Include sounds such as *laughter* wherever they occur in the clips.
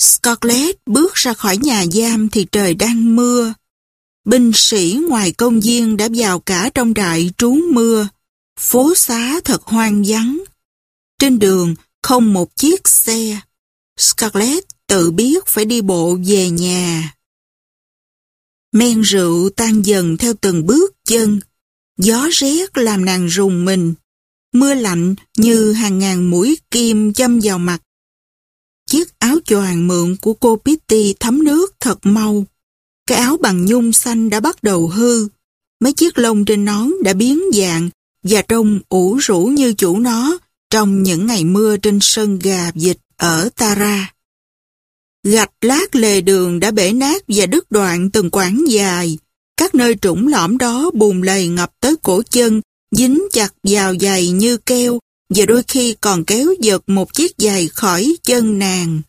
Scarlett bước ra khỏi nhà giam thì trời đang mưa. Binh sĩ ngoài công viên đã vào cả trong trại trú mưa. Phố xá thật hoang vắng. Trên đường không một chiếc xe. Scarlett tự biết phải đi bộ về nhà. Men rượu tan dần theo từng bước chân. Gió rét làm nàng rùng mình. Mưa lạnh như hàng ngàn mũi kim châm vào mặt. Chiếc áo choàng mượn của cô Pitty thấm nước thật mau. Cái áo bằng nhung xanh đã bắt đầu hư. Mấy chiếc lông trên nón đã biến dạng và trông ủ rũ như chủ nó trong những ngày mưa trên sân gà dịch ở Tara. Gạch lát lề đường đã bể nát và đứt đoạn từng quãng dài. Các nơi trũng lõm đó bùn lầy ngập tới cổ chân, dính chặt vào giày như keo và đôi khi còn kéo giật một chiếc giày khỏi chân nàng.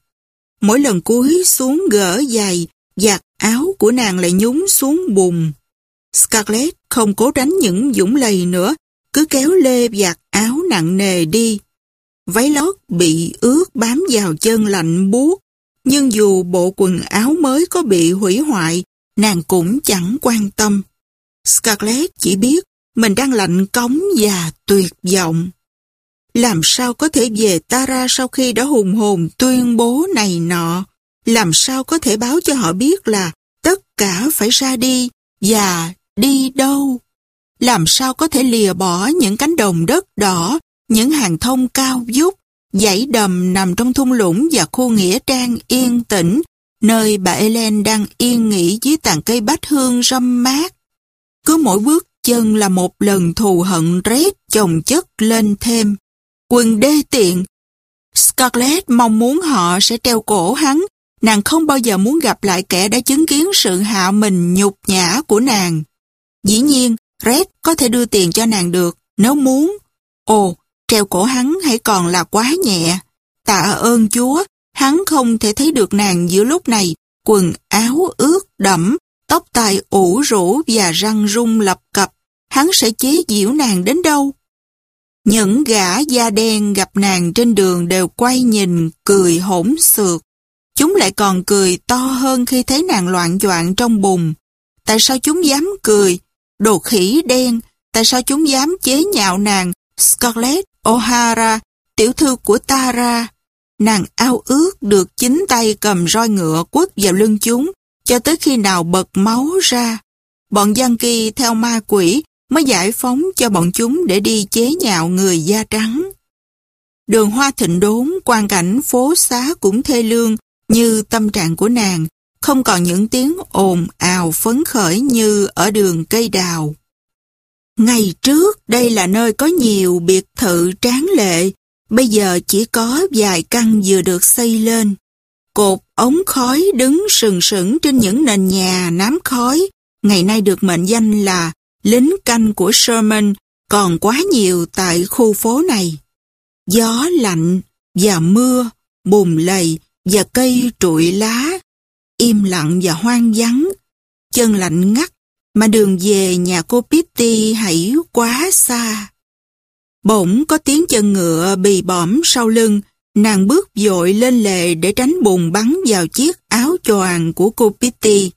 Mỗi lần cúi xuống gỡ giày, giặt áo của nàng lại nhúng xuống bùn. Scarlett không cố tránh những dũng lầy nữa, cứ kéo lê giặt áo nặng nề đi. Váy lót bị ướt bám vào chân lạnh buốt, nhưng dù bộ quần áo mới có bị hủy hoại, nàng cũng chẳng quan tâm. Scarlett chỉ biết mình đang lạnh cống và tuyệt vọng. Làm sao có thể về Tara sau khi đã hùng hồn tuyên bố này nọ? Làm sao có thể báo cho họ biết là tất cả phải ra đi và đi đâu? Làm sao có thể lìa bỏ những cánh đồng đất đỏ, những hàng thông cao vút, dãy đầm nằm trong thung lũng và khu nghĩa trang yên tĩnh, nơi bà Ellen đang yên nghỉ dưới tàn cây bách hương râm mát. Cứ mỗi bước chân là một lần thù hận rét chồng chất lên thêm. Quần đê tiện. Scarlett mong muốn họ sẽ treo cổ hắn. Nàng không bao giờ muốn gặp lại kẻ đã chứng kiến sự hạ mình nhục nhã của nàng. Dĩ nhiên, Red có thể đưa tiền cho nàng được, nếu muốn. Ồ, treo cổ hắn hãy còn là quá nhẹ. Tạ ơn Chúa, hắn không thể thấy được nàng giữa lúc này, quần áo ướt đẫm, tóc tai ủ rũ và răng rung lập cập. Hắn sẽ chế giễu nàng đến đâu? Những gã da đen gặp nàng trên đường đều quay nhìn, cười hỗn xược. Chúng lại còn cười to hơn khi thấy nàng loạn choạng trong bùn. Tại sao chúng dám cười? Đồ khỉ đen, tại sao chúng dám chế nhạo nàng Scarlett O'Hara, tiểu thư của Tara? Nàng ao ước được chính tay cầm roi ngựa quất vào lưng chúng, cho tới khi nào bật máu ra. Bọn Giang Kỳ theo ma quỷ mới giải phóng cho bọn chúng để đi chế nhạo người da trắng. Đường hoa thịnh đốn, quan cảnh phố xá cũng thê lương như tâm trạng của nàng, không còn những tiếng ồn ào phấn khởi như ở đường cây đào. Ngày trước đây là nơi có nhiều biệt thự tráng lệ, bây giờ chỉ có vài căn vừa được xây lên. Cột ống khói đứng sừng sững trên những nền nhà nám khói, ngày nay được mệnh danh là lính canh của Sherman còn quá nhiều tại khu phố này. Gió lạnh và mưa, bùn lầy và cây trụi lá, im lặng và hoang vắng, chân lạnh ngắt mà đường về nhà cô Pitty hãy quá xa. Bỗng có tiếng chân ngựa bì bõm sau lưng, nàng bước dội lên lề để tránh bùn bắn vào chiếc áo choàng của cô Pitty.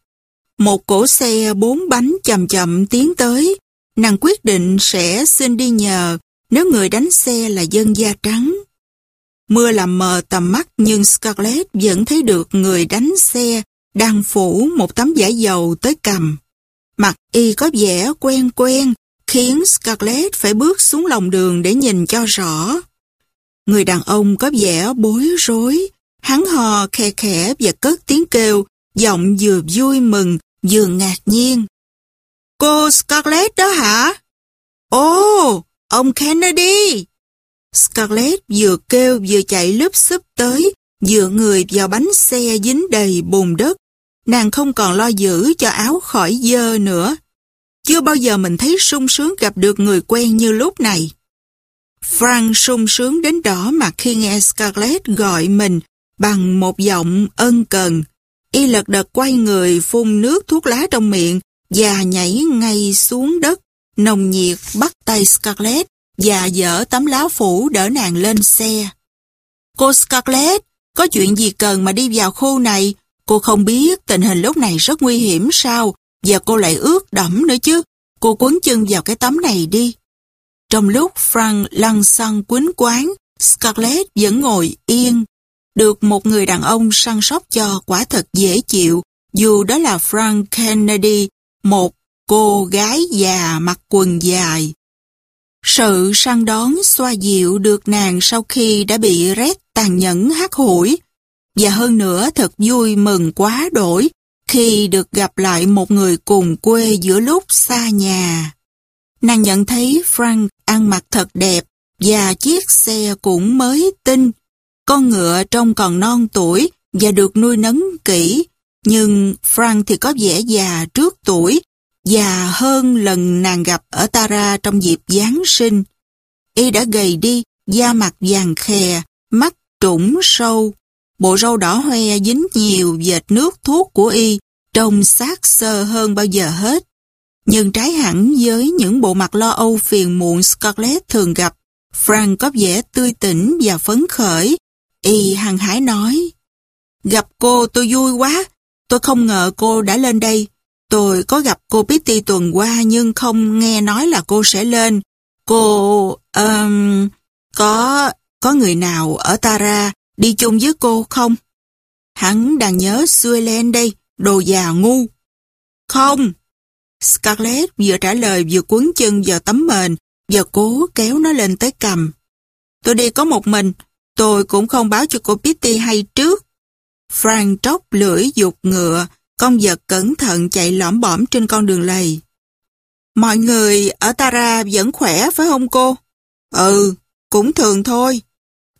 Một cỗ xe bốn bánh chậm chậm tiến tới. Nàng quyết định sẽ xin đi nhờ nếu người đánh xe là dân da trắng. Mưa làm mờ tầm mắt nhưng Scarlett vẫn thấy được người đánh xe đang phủ một tấm vải dầu tới cầm. Mặt y có vẻ quen quen, khiến Scarlett phải bước xuống lòng đường để nhìn cho rõ. Người đàn ông có vẻ bối rối, hắn hò khe khẽ và cất tiếng kêu, giọng vừa vui mừng, vừa ngạc nhiên. Cô Scarlett đó hả? Ồ, ông Kennedy! Scarlett vừa kêu vừa chạy lúp xúp tới, dựa người vào bánh xe dính đầy bùn đất. Nàng không còn lo giữ cho áo khỏi dơ nữa. Chưa bao giờ mình thấy sung sướng gặp được người quen như lúc này. Frank sung sướng đến đỏ mặt khi nghe Scarlett gọi mình bằng một giọng ân cần. Y lật đật quay người phun nước thuốc lá trong miệng và nhảy ngay xuống đất. Nồng nhiệt bắt tay Scarlett và dỡ tấm lá phủ đỡ nàng lên xe. Cô Scarlett, Có chuyện gì cần mà đi vào khu này? Cô không biết tình hình lúc này rất nguy hiểm sao? Và cô lại ướt đẫm nữa chứ. Cô quấn chân vào cái tấm này đi. Trong lúc Frank lăn xăng quýnh quán, Scarlett vẫn ngồi yên. Được một người đàn ông săn sóc cho quả thật dễ chịu, dù đó là Frank Kennedy, một cô gái già mặc quần dài. Sự săn đón xoa dịu được nàng sau khi đã bị rét tàn nhẫn hắt hủi. Và hơn nữa thật vui mừng quá đổi khi được gặp lại một người cùng quê giữa lúc xa nhà. Nàng nhận thấy Frank ăn mặc thật đẹp và chiếc xe cũng mới tinh. Con ngựa trông còn non tuổi và được nuôi nấng kỹ, nhưng Frank thì có vẻ già trước tuổi, già hơn lần nàng gặp ở Tara trong dịp Giáng sinh. Y đã gầy đi, da mặt vàng khè, mắt trũng sâu. Bộ râu đỏ hoe dính nhiều vệt nước thuốc của Y, trông xác sơ hơn bao giờ hết. Nhưng trái hẳn với những bộ mặt lo âu phiền muộn Scarlett thường gặp, Frank có vẻ tươi tỉnh và phấn khởi. Y hằng hải nói, Gặp cô tôi vui quá, tôi không ngờ cô đã lên đây. Tôi có gặp cô Pitty tuần qua nhưng không nghe nói là cô sẽ lên. Cô, um, có, có người nào ở Tara đi chung với cô không? Hắn đang nhớ Suelen đây, đồ già ngu. Không. Scarlett vừa trả lời vừa cuốn chân vào tấm mền và cố kéo nó lên tới cầm. Tôi đi có một mình, tôi cũng không báo cho cô Pitty hay trước. Frank tróc lưỡi dục ngựa, con vật cẩn thận chạy lõm bõm trên con đường lầy. Mọi người ở Tara vẫn khỏe phải không cô? Ừ, cũng thường thôi.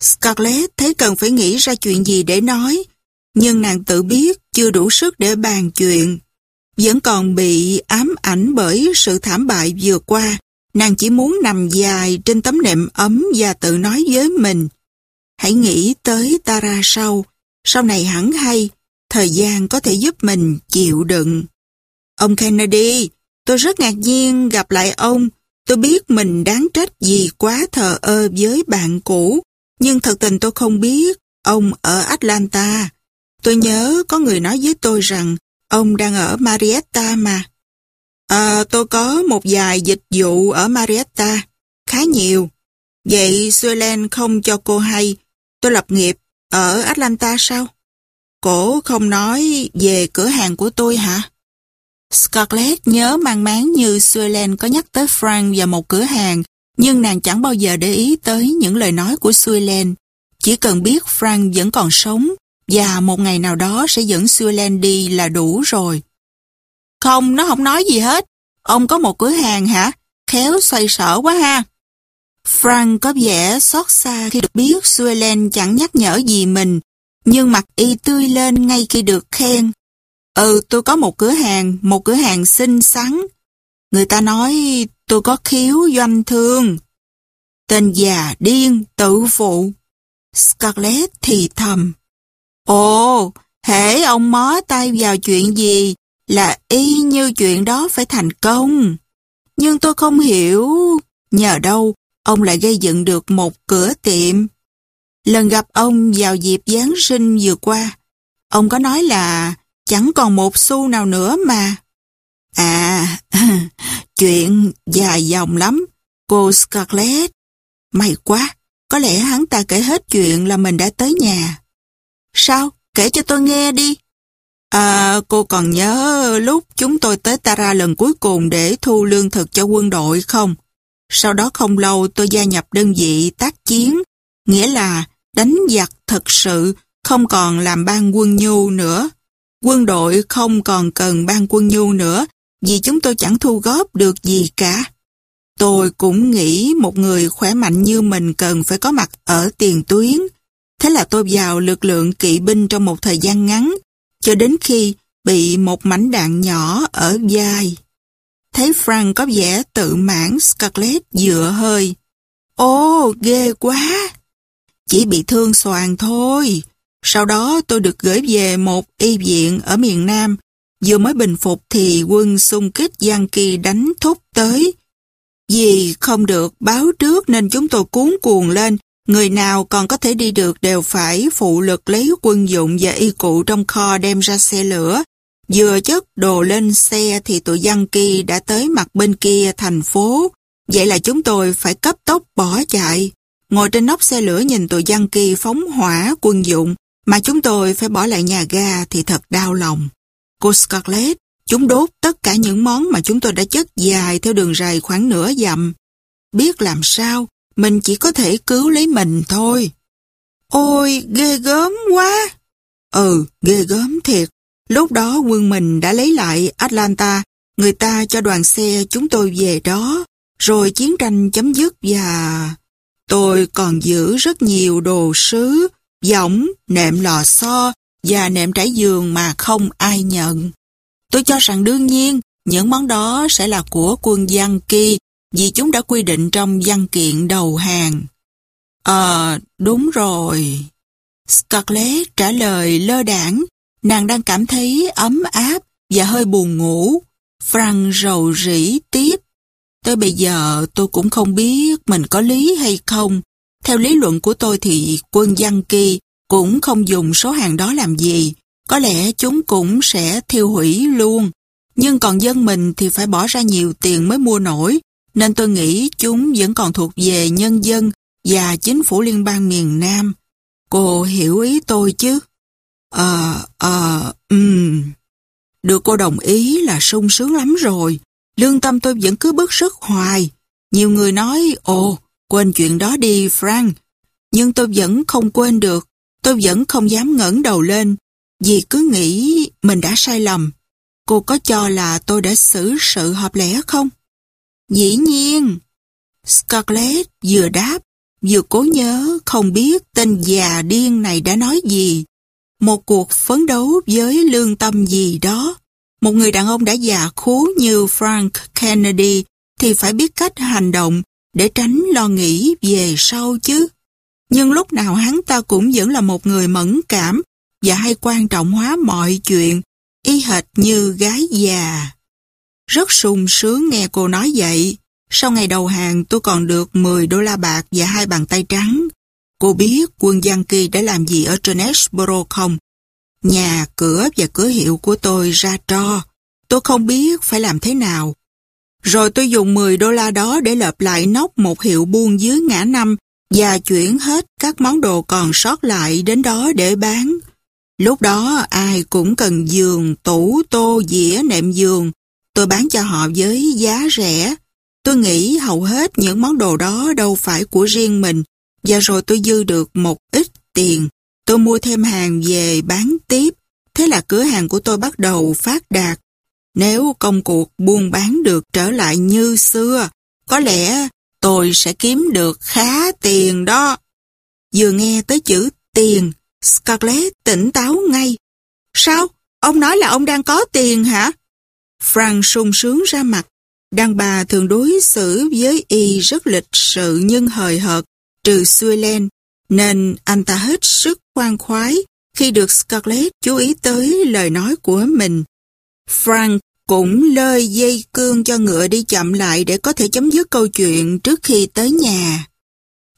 Scarlett thấy cần phải nghĩ ra chuyện gì để nói, nhưng nàng tự biết chưa đủ sức để bàn chuyện. Vẫn còn bị ám ảnh bởi sự thảm bại vừa qua, nàng chỉ muốn nằm dài trên tấm nệm ấm và tự nói với mình. Hãy nghĩ tới Tara sau, sau này hẳn hay, thời gian có thể giúp mình chịu đựng. Ông Kennedy, tôi rất ngạc nhiên gặp lại ông. Tôi biết mình đáng trách gì quá thờ ơ với bạn cũ, nhưng thật tình tôi không biết ông ở Atlanta. Tôi nhớ có người nói với tôi rằng ông đang ở Marietta mà. À, tôi có một vài dịch vụ ở Marietta, khá nhiều. Vậy Suelen không cho cô hay, tôi lập nghiệp ở Atlanta sao? Cổ không nói về cửa hàng của tôi hả? Scarlett nhớ mang máng như Suelen có nhắc tới Frank và một cửa hàng, nhưng nàng chẳng bao giờ để ý tới những lời nói của Suelen. Chỉ cần biết Frank vẫn còn sống và một ngày nào đó sẽ dẫn Suelen đi là đủ rồi. Không, nó không nói gì hết. Ông có một cửa hàng hả? Khéo xoay sở quá ha. Frank có vẻ xót xa khi được biết Suelen chẳng nhắc nhở gì mình nhưng mặt y tươi lên ngay khi được khen. Ừ, tôi có một cửa hàng, một cửa hàng xinh xắn. Người ta nói tôi có khiếu doanh thương. Tên già điên, tự phụ. Scarlett thì thầm. Ồ, hễ ông mó tay vào chuyện gì là y như chuyện đó phải thành công. Nhưng tôi không hiểu, nhờ đâu ông lại gây dựng được một cửa tiệm. Lần gặp ông vào dịp Giáng sinh vừa qua, ông có nói là chẳng còn một xu nào nữa mà. À, *laughs* chuyện dài dòng lắm, cô Scarlett. May quá, có lẽ hắn ta kể hết chuyện là mình đã tới nhà. Sao? Kể cho tôi nghe đi. À, cô còn nhớ lúc chúng tôi tới Tara lần cuối cùng để thu lương thực cho quân đội không? Sau đó không lâu tôi gia nhập đơn vị tác chiến, nghĩa là đánh giặc thật sự không còn làm ban quân nhu nữa. Quân đội không còn cần ban quân nhu nữa vì chúng tôi chẳng thu góp được gì cả. Tôi cũng nghĩ một người khỏe mạnh như mình cần phải có mặt ở tiền tuyến. Thế là tôi vào lực lượng kỵ binh trong một thời gian ngắn, cho đến khi bị một mảnh đạn nhỏ ở vai. Thấy Frank có vẻ tự mãn Scarlett dựa hơi. Ô, ghê quá! Chỉ bị thương soàn thôi. Sau đó tôi được gửi về một y viện ở miền Nam. Vừa mới bình phục thì quân xung kích Giang Kỳ đánh thúc tới. Vì không được báo trước nên chúng tôi cuốn cuồng lên Người nào còn có thể đi được đều phải phụ lực lấy quân dụng và y cụ trong kho đem ra xe lửa. Vừa chất đồ lên xe thì tụi dân kia đã tới mặt bên kia thành phố. Vậy là chúng tôi phải cấp tốc bỏ chạy. Ngồi trên nóc xe lửa nhìn tụi dân kia phóng hỏa quân dụng mà chúng tôi phải bỏ lại nhà ga thì thật đau lòng. Cô Scarlett, chúng đốt tất cả những món mà chúng tôi đã chất dài theo đường rầy khoảng nửa dặm. Biết làm sao, mình chỉ có thể cứu lấy mình thôi. Ôi, ghê gớm quá! Ừ, ghê gớm thiệt. Lúc đó quân mình đã lấy lại Atlanta, người ta cho đoàn xe chúng tôi về đó, rồi chiến tranh chấm dứt và... Tôi còn giữ rất nhiều đồ sứ, giỏng, nệm lò xo và nệm trải giường mà không ai nhận. Tôi cho rằng đương nhiên, những món đó sẽ là của quân dân Kỳ vì chúng đã quy định trong văn kiện đầu hàng. Ờ, đúng rồi. Scarlett trả lời lơ đảng, nàng đang cảm thấy ấm áp và hơi buồn ngủ. Frank rầu rĩ tiếp. Tới bây giờ tôi cũng không biết mình có lý hay không. Theo lý luận của tôi thì quân dân kỳ cũng không dùng số hàng đó làm gì. Có lẽ chúng cũng sẽ thiêu hủy luôn. Nhưng còn dân mình thì phải bỏ ra nhiều tiền mới mua nổi nên tôi nghĩ chúng vẫn còn thuộc về nhân dân và chính phủ liên bang miền Nam. Cô hiểu ý tôi chứ? Ờ, ờ, ừm. Được cô đồng ý là sung sướng lắm rồi. Lương tâm tôi vẫn cứ bức sức hoài. Nhiều người nói, ồ, quên chuyện đó đi, Frank. Nhưng tôi vẫn không quên được. Tôi vẫn không dám ngẩng đầu lên. Vì cứ nghĩ mình đã sai lầm. Cô có cho là tôi đã xử sự hợp lẽ không? Dĩ nhiên. Scarlett vừa đáp, vừa cố nhớ không biết tên già điên này đã nói gì. Một cuộc phấn đấu với lương tâm gì đó. Một người đàn ông đã già khú như Frank Kennedy thì phải biết cách hành động để tránh lo nghĩ về sau chứ. Nhưng lúc nào hắn ta cũng vẫn là một người mẫn cảm và hay quan trọng hóa mọi chuyện, y hệt như gái già. Rất sung sướng nghe cô nói vậy. Sau ngày đầu hàng tôi còn được 10 đô la bạc và hai bàn tay trắng. Cô biết quân Yankee đã làm gì ở Jonesboro không? Nhà, cửa và cửa hiệu của tôi ra tro. Tôi không biết phải làm thế nào. Rồi tôi dùng 10 đô la đó để lợp lại nóc một hiệu buôn dưới ngã năm và chuyển hết các món đồ còn sót lại đến đó để bán. Lúc đó ai cũng cần giường, tủ, tô, dĩa, nệm giường, Tôi bán cho họ với giá rẻ. Tôi nghĩ hầu hết những món đồ đó đâu phải của riêng mình và rồi tôi dư được một ít tiền. Tôi mua thêm hàng về bán tiếp. Thế là cửa hàng của tôi bắt đầu phát đạt. Nếu công cuộc buôn bán được trở lại như xưa, có lẽ tôi sẽ kiếm được khá tiền đó. Vừa nghe tới chữ tiền, Scarlett tỉnh táo ngay. Sao? Ông nói là ông đang có tiền hả? Frank sung sướng ra mặt. Đàn bà thường đối xử với y rất lịch sự nhưng hời hợt, trừ xuôi lên, nên anh ta hết sức khoan khoái khi được Scarlett chú ý tới lời nói của mình. Frank cũng lơi dây cương cho ngựa đi chậm lại để có thể chấm dứt câu chuyện trước khi tới nhà.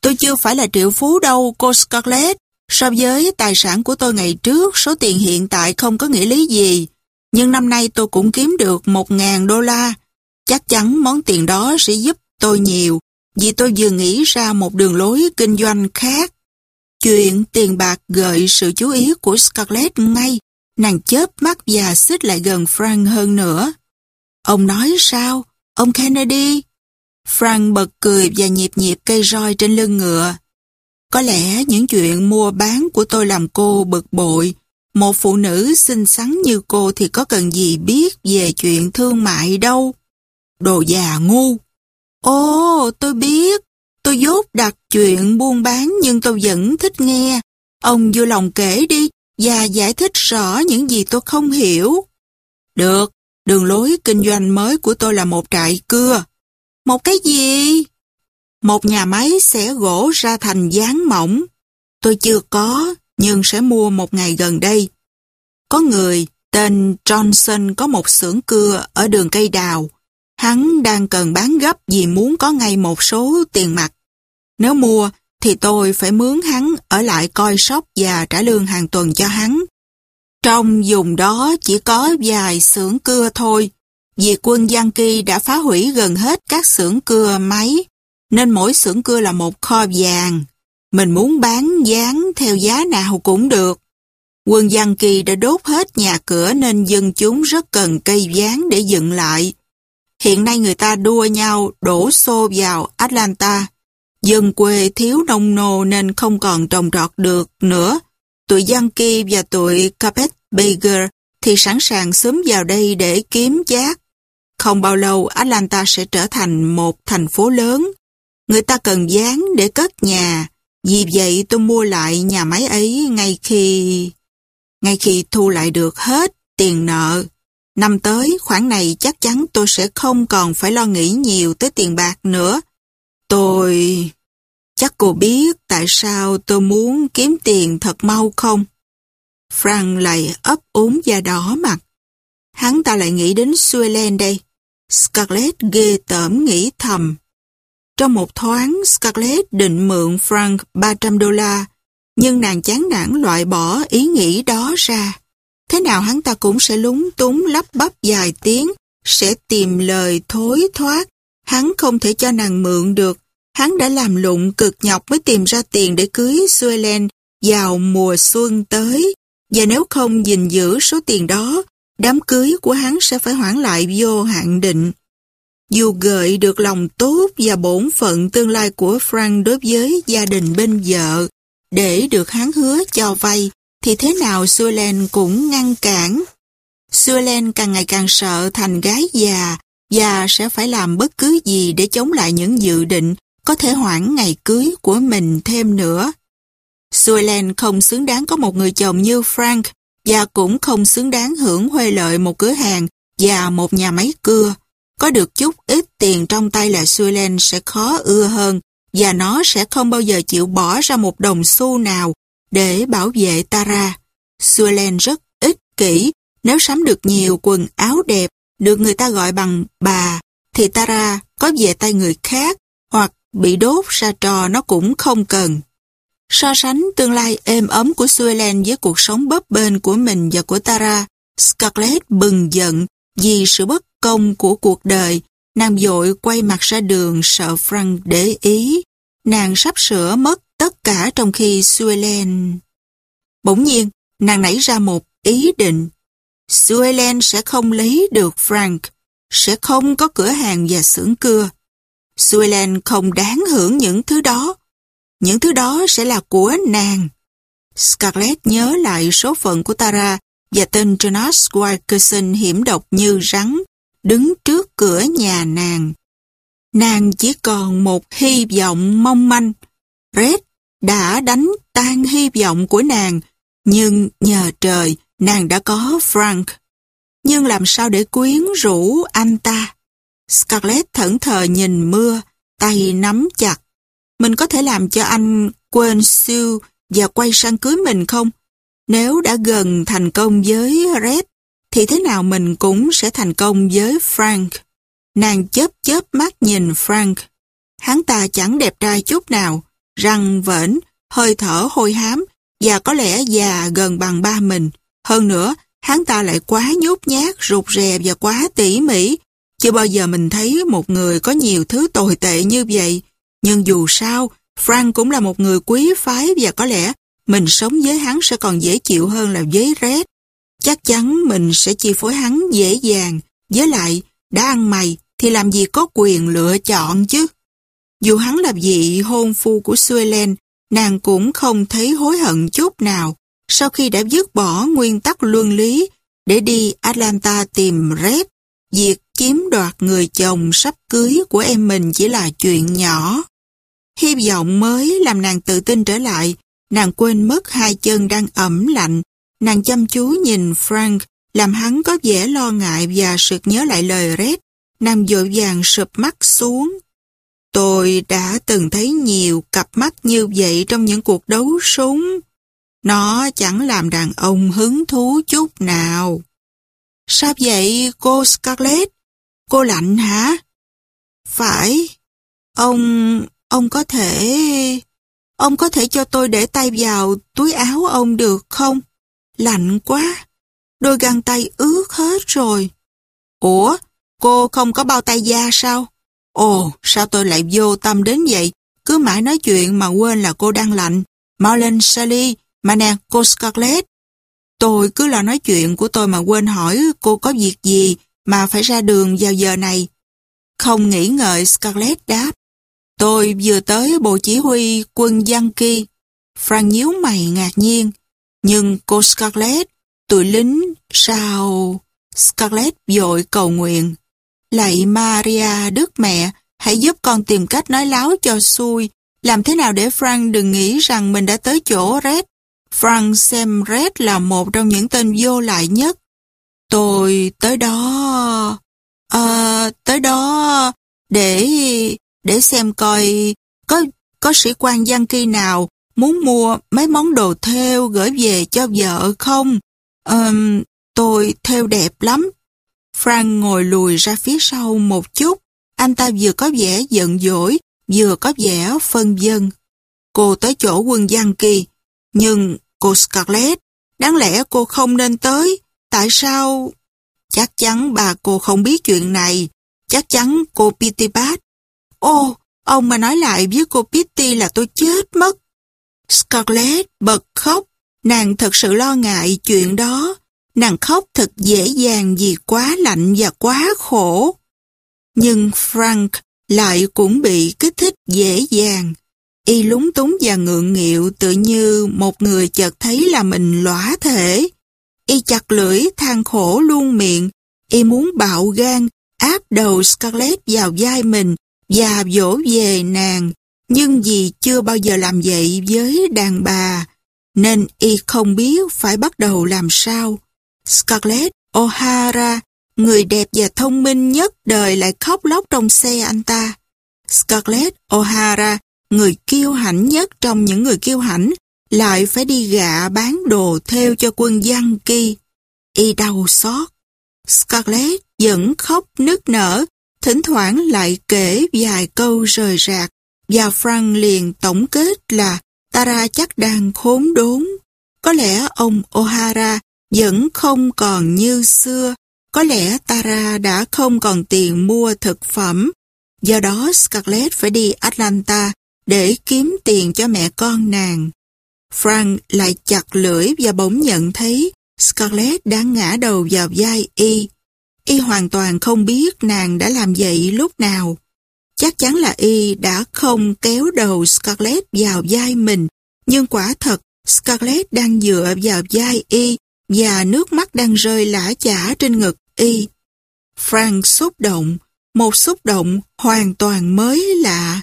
Tôi chưa phải là triệu phú đâu, cô Scarlett. So với tài sản của tôi ngày trước, số tiền hiện tại không có nghĩa lý gì. Nhưng năm nay tôi cũng kiếm được một ngàn đô la. Chắc chắn món tiền đó sẽ giúp tôi nhiều, vì tôi vừa nghĩ ra một đường lối kinh doanh khác. Chuyện tiền bạc gợi sự chú ý của Scarlett ngay, nàng chớp mắt và xích lại gần Frank hơn nữa. Ông nói sao? Ông Kennedy? Frank bật cười và nhịp nhịp cây roi trên lưng ngựa. Có lẽ những chuyện mua bán của tôi làm cô bực bội, một phụ nữ xinh xắn như cô thì có cần gì biết về chuyện thương mại đâu. Đồ già ngu. Ồ, tôi biết. Tôi dốt đặt chuyện buôn bán nhưng tôi vẫn thích nghe. Ông vui lòng kể đi và giải thích rõ những gì tôi không hiểu. Được, đường lối kinh doanh mới của tôi là một trại cưa. Một cái gì? Một nhà máy xẻ gỗ ra thành dáng mỏng. Tôi chưa có, nhưng sẽ mua một ngày gần đây. Có người tên Johnson có một xưởng cưa ở đường cây đào. Hắn đang cần bán gấp vì muốn có ngay một số tiền mặt. Nếu mua thì tôi phải mướn hắn ở lại coi sóc và trả lương hàng tuần cho hắn. Trong vùng đó chỉ có vài xưởng cưa thôi, vì quân Giang Kỳ đã phá hủy gần hết các xưởng cưa máy, nên mỗi xưởng cưa là một kho vàng. Mình muốn bán dán theo giá nào cũng được. Quân Giang Kỳ đã đốt hết nhà cửa nên dân chúng rất cần cây dán để dựng lại. Hiện nay người ta đua nhau đổ xô vào Atlanta. Dân quê thiếu nông nô nên không còn trồng trọt được nữa. Tụi Yankee và tụi Carpetbagger thì sẵn sàng sớm vào đây để kiếm giác. Không bao lâu, Atlanta sẽ trở thành một thành phố lớn. Người ta cần dán để cất nhà. Vì vậy tôi mua lại nhà máy ấy ngay khi... ngay khi thu lại được hết tiền nợ. Năm tới, khoản này chắc chắn tôi sẽ không còn phải lo nghĩ nhiều tới tiền bạc nữa. Tôi... Chắc cô biết tại sao tôi muốn kiếm tiền thật mau không? Frank lại ấp úng da đỏ mặt. Hắn ta lại nghĩ đến Suelen đây. Scarlett ghê tởm nghĩ thầm. Trong một thoáng, Scarlett định mượn Frank 300 đô la, nhưng nàng chán nản loại bỏ ý nghĩ đó ra. Thế nào hắn ta cũng sẽ lúng túng lắp bắp dài tiếng, sẽ tìm lời thối thoát. Hắn không thể cho nàng mượn được. Hắn đã làm lụng cực nhọc mới tìm ra tiền để cưới Suelen vào mùa xuân tới. Và nếu không gìn giữ số tiền đó, đám cưới của hắn sẽ phải hoãn lại vô hạn định. Dù gợi được lòng tốt và bổn phận tương lai của Frank đối với gia đình bên vợ, để được hắn hứa cho vay, thì thế nào Suelen cũng ngăn cản. Suelen càng ngày càng sợ thành gái già và sẽ phải làm bất cứ gì để chống lại những dự định có thể hoãn ngày cưới của mình thêm nữa. Suelen không xứng đáng có một người chồng như Frank và cũng không xứng đáng hưởng huê lợi một cửa hàng và một nhà máy cưa. Có được chút ít tiền trong tay là Suelen sẽ khó ưa hơn và nó sẽ không bao giờ chịu bỏ ra một đồng xu nào để bảo vệ Tara. Suelen rất ích kỷ, nếu sắm được nhiều quần áo đẹp, được người ta gọi bằng bà, thì Tara có về tay người khác hoặc bị đốt ra trò nó cũng không cần. So sánh tương lai êm ấm của Suelen với cuộc sống bấp bênh của mình và của Tara, Scarlett bừng giận vì sự bất công của cuộc đời. Nàng dội quay mặt ra đường sợ Frank để ý. Nàng sắp sửa mất tất cả trong khi Suelen... Bỗng nhiên, nàng nảy ra một ý định. Suelen sẽ không lấy được Frank, sẽ không có cửa hàng và xưởng cưa. Suelen không đáng hưởng những thứ đó. Những thứ đó sẽ là của nàng. Scarlett nhớ lại số phận của Tara và tên Jonas Wilkerson hiểm độc như rắn, đứng trước cửa nhà nàng. Nàng chỉ còn một hy vọng mong manh. Red đã đánh tan hy vọng của nàng, nhưng nhờ trời, nàng đã có Frank. Nhưng làm sao để quyến rũ anh ta? Scarlett thẫn thờ nhìn mưa, tay nắm chặt. Mình có thể làm cho anh quên Sue và quay sang cưới mình không? Nếu đã gần thành công với Red, thì thế nào mình cũng sẽ thành công với Frank. Nàng chớp chớp mắt nhìn Frank. Hắn ta chẳng đẹp trai chút nào, răng vễn, hơi thở hôi hám và có lẽ già gần bằng ba mình. Hơn nữa, hắn ta lại quá nhút nhát, rụt rè và quá tỉ mỉ. Chưa bao giờ mình thấy một người có nhiều thứ tồi tệ như vậy. Nhưng dù sao, Frank cũng là một người quý phái và có lẽ mình sống với hắn sẽ còn dễ chịu hơn là với Red. Chắc chắn mình sẽ chi phối hắn dễ dàng. Với lại, đã ăn mày thì làm gì có quyền lựa chọn chứ. Dù hắn là vị hôn phu của Suelen, nàng cũng không thấy hối hận chút nào sau khi đã dứt bỏ nguyên tắc luân lý để đi Atlanta tìm Red. Việc chiếm đoạt người chồng sắp cưới của em mình chỉ là chuyện nhỏ. Hy vọng mới làm nàng tự tin trở lại, nàng quên mất hai chân đang ẩm lạnh. Nàng chăm chú nhìn Frank, làm hắn có vẻ lo ngại và sực nhớ lại lời Red. Nàng dội vàng sụp mắt xuống. Tôi đã từng thấy nhiều cặp mắt như vậy trong những cuộc đấu súng. Nó chẳng làm đàn ông hứng thú chút nào. Sao vậy cô Scarlett? Cô lạnh hả? Phải. Ông... ông có thể... ông có thể cho tôi để tay vào túi áo ông được không? Lạnh quá. Đôi găng tay ướt hết rồi. Ủa, cô không có bao tay da sao? Ồ, sao tôi lại vô tâm đến vậy? Cứ mãi nói chuyện mà quên là cô đang lạnh. Mau lên Sally, mà nè, cô Scarlett. Tôi cứ là nói chuyện của tôi mà quên hỏi cô có việc gì mà phải ra đường vào giờ này. Không nghĩ ngợi Scarlett đáp. Tôi vừa tới bộ chỉ huy quân Yankee. Frank nhíu mày ngạc nhiên. Nhưng cô Scarlett, tụi lính, sao... Scarlett vội cầu nguyện. Lạy Maria, Đức Mẹ, hãy giúp con tìm cách nói láo cho xui. Làm thế nào để Frank đừng nghĩ rằng mình đã tới chỗ Red. Frank xem Red là một trong những tên vô lại nhất. Tôi tới đó... À, tới đó để để xem coi có có sĩ quan giang kỳ nào muốn mua mấy món đồ theo gửi về cho vợ không? Um, tôi theo đẹp lắm. Frank ngồi lùi ra phía sau một chút. Anh ta vừa có vẻ giận dỗi, vừa có vẻ phân dân. Cô tới chỗ quân Giang Kỳ, nhưng cô Scarlett, đáng lẽ cô không nên tới. Tại sao? Chắc chắn bà cô không biết chuyện này. Chắc chắn cô Pitty Bat. Ô, ông mà nói lại với cô Pitty là tôi chết mất. Scarlett bật khóc. Nàng thật sự lo ngại chuyện đó. Nàng khóc thật dễ dàng vì quá lạnh và quá khổ. Nhưng Frank lại cũng bị kích thích dễ dàng. Y lúng túng và ngượng nghịu tự như một người chợt thấy là mình lõa thể. Y chặt lưỡi than khổ luôn miệng. Y muốn bạo gan, áp đầu Scarlett vào vai mình và dỗ về nàng. Nhưng vì chưa bao giờ làm vậy với đàn bà, nên Y không biết phải bắt đầu làm sao. Scarlett O'Hara, người đẹp và thông minh nhất đời lại khóc lóc trong xe anh ta. Scarlett O'Hara, người kiêu hãnh nhất trong những người kiêu hãnh, lại phải đi gạ bán đồ theo cho quân dân kỳ. Y đau xót. Scarlett vẫn khóc nức nở, thỉnh thoảng lại kể vài câu rời rạc, và Frank liền tổng kết là Tara chắc đang khốn đốn. Có lẽ ông O'Hara vẫn không còn như xưa, có lẽ Tara đã không còn tiền mua thực phẩm. Do đó Scarlett phải đi Atlanta để kiếm tiền cho mẹ con nàng. Frank lại chặt lưỡi và bỗng nhận thấy Scarlett đang ngã đầu vào vai y. Y hoàn toàn không biết nàng đã làm vậy lúc nào. Chắc chắn là y đã không kéo đầu Scarlett vào vai mình, nhưng quả thật Scarlett đang dựa vào vai y và nước mắt đang rơi lã chả trên ngực y. Frank xúc động, một xúc động hoàn toàn mới lạ.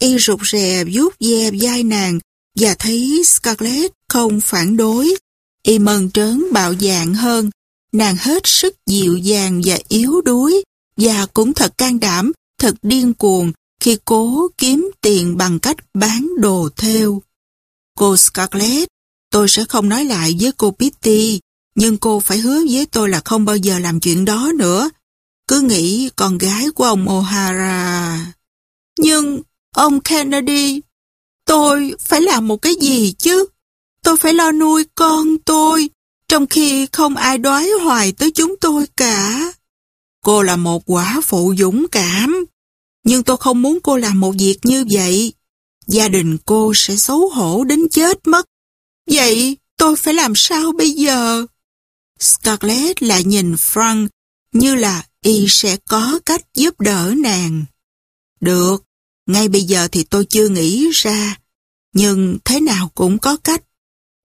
Y rụt rè vuốt ve vai nàng và thấy Scarlett không phản đối. Y mừng trớn bạo dạng hơn, nàng hết sức dịu dàng và yếu đuối và cũng thật can đảm, thật điên cuồng khi cố kiếm tiền bằng cách bán đồ theo. Cô Scarlett, tôi sẽ không nói lại với cô Pitty, nhưng cô phải hứa với tôi là không bao giờ làm chuyện đó nữa. Cứ nghĩ con gái của ông O'Hara. Nhưng, ông Kennedy, tôi phải làm một cái gì chứ? Tôi phải lo nuôi con tôi, trong khi không ai đoái hoài tới chúng tôi cả. Cô là một quả phụ dũng cảm, nhưng tôi không muốn cô làm một việc như vậy. Gia đình cô sẽ xấu hổ đến chết mất. Vậy tôi phải làm sao bây giờ? Scarlett lại nhìn Frank như là y sẽ có cách giúp đỡ nàng. Được, ngay bây giờ thì tôi chưa nghĩ ra, nhưng thế nào cũng có cách.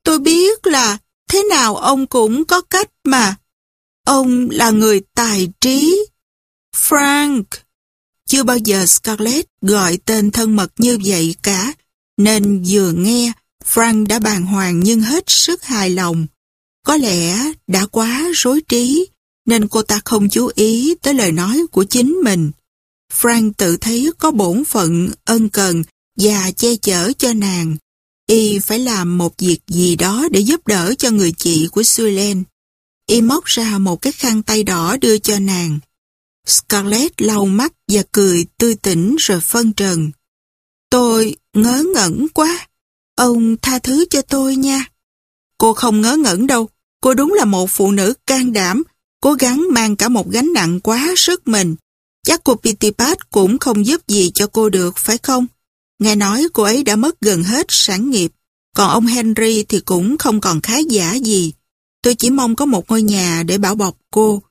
Tôi biết là thế nào ông cũng có cách mà. Ông là người tài trí. Frank. Chưa bao giờ Scarlett gọi tên thân mật như vậy cả, nên vừa nghe, Frank đã bàng hoàng nhưng hết sức hài lòng. Có lẽ đã quá rối trí, nên cô ta không chú ý tới lời nói của chính mình. Frank tự thấy có bổn phận, ân cần và che chở cho nàng. Y phải làm một việc gì đó để giúp đỡ cho người chị của Suelen. Y móc ra một cái khăn tay đỏ đưa cho nàng. Scarlett lau mắt và cười tươi tỉnh rồi phân trần. Tôi ngớ ngẩn quá. Ông tha thứ cho tôi nha. Cô không ngớ ngẩn đâu. Cô đúng là một phụ nữ can đảm, cố gắng mang cả một gánh nặng quá sức mình. Chắc cô Pitipat cũng không giúp gì cho cô được, phải không? Nghe nói cô ấy đã mất gần hết sản nghiệp, còn ông Henry thì cũng không còn khá giả gì. Tôi chỉ mong có một ngôi nhà để bảo bọc cô.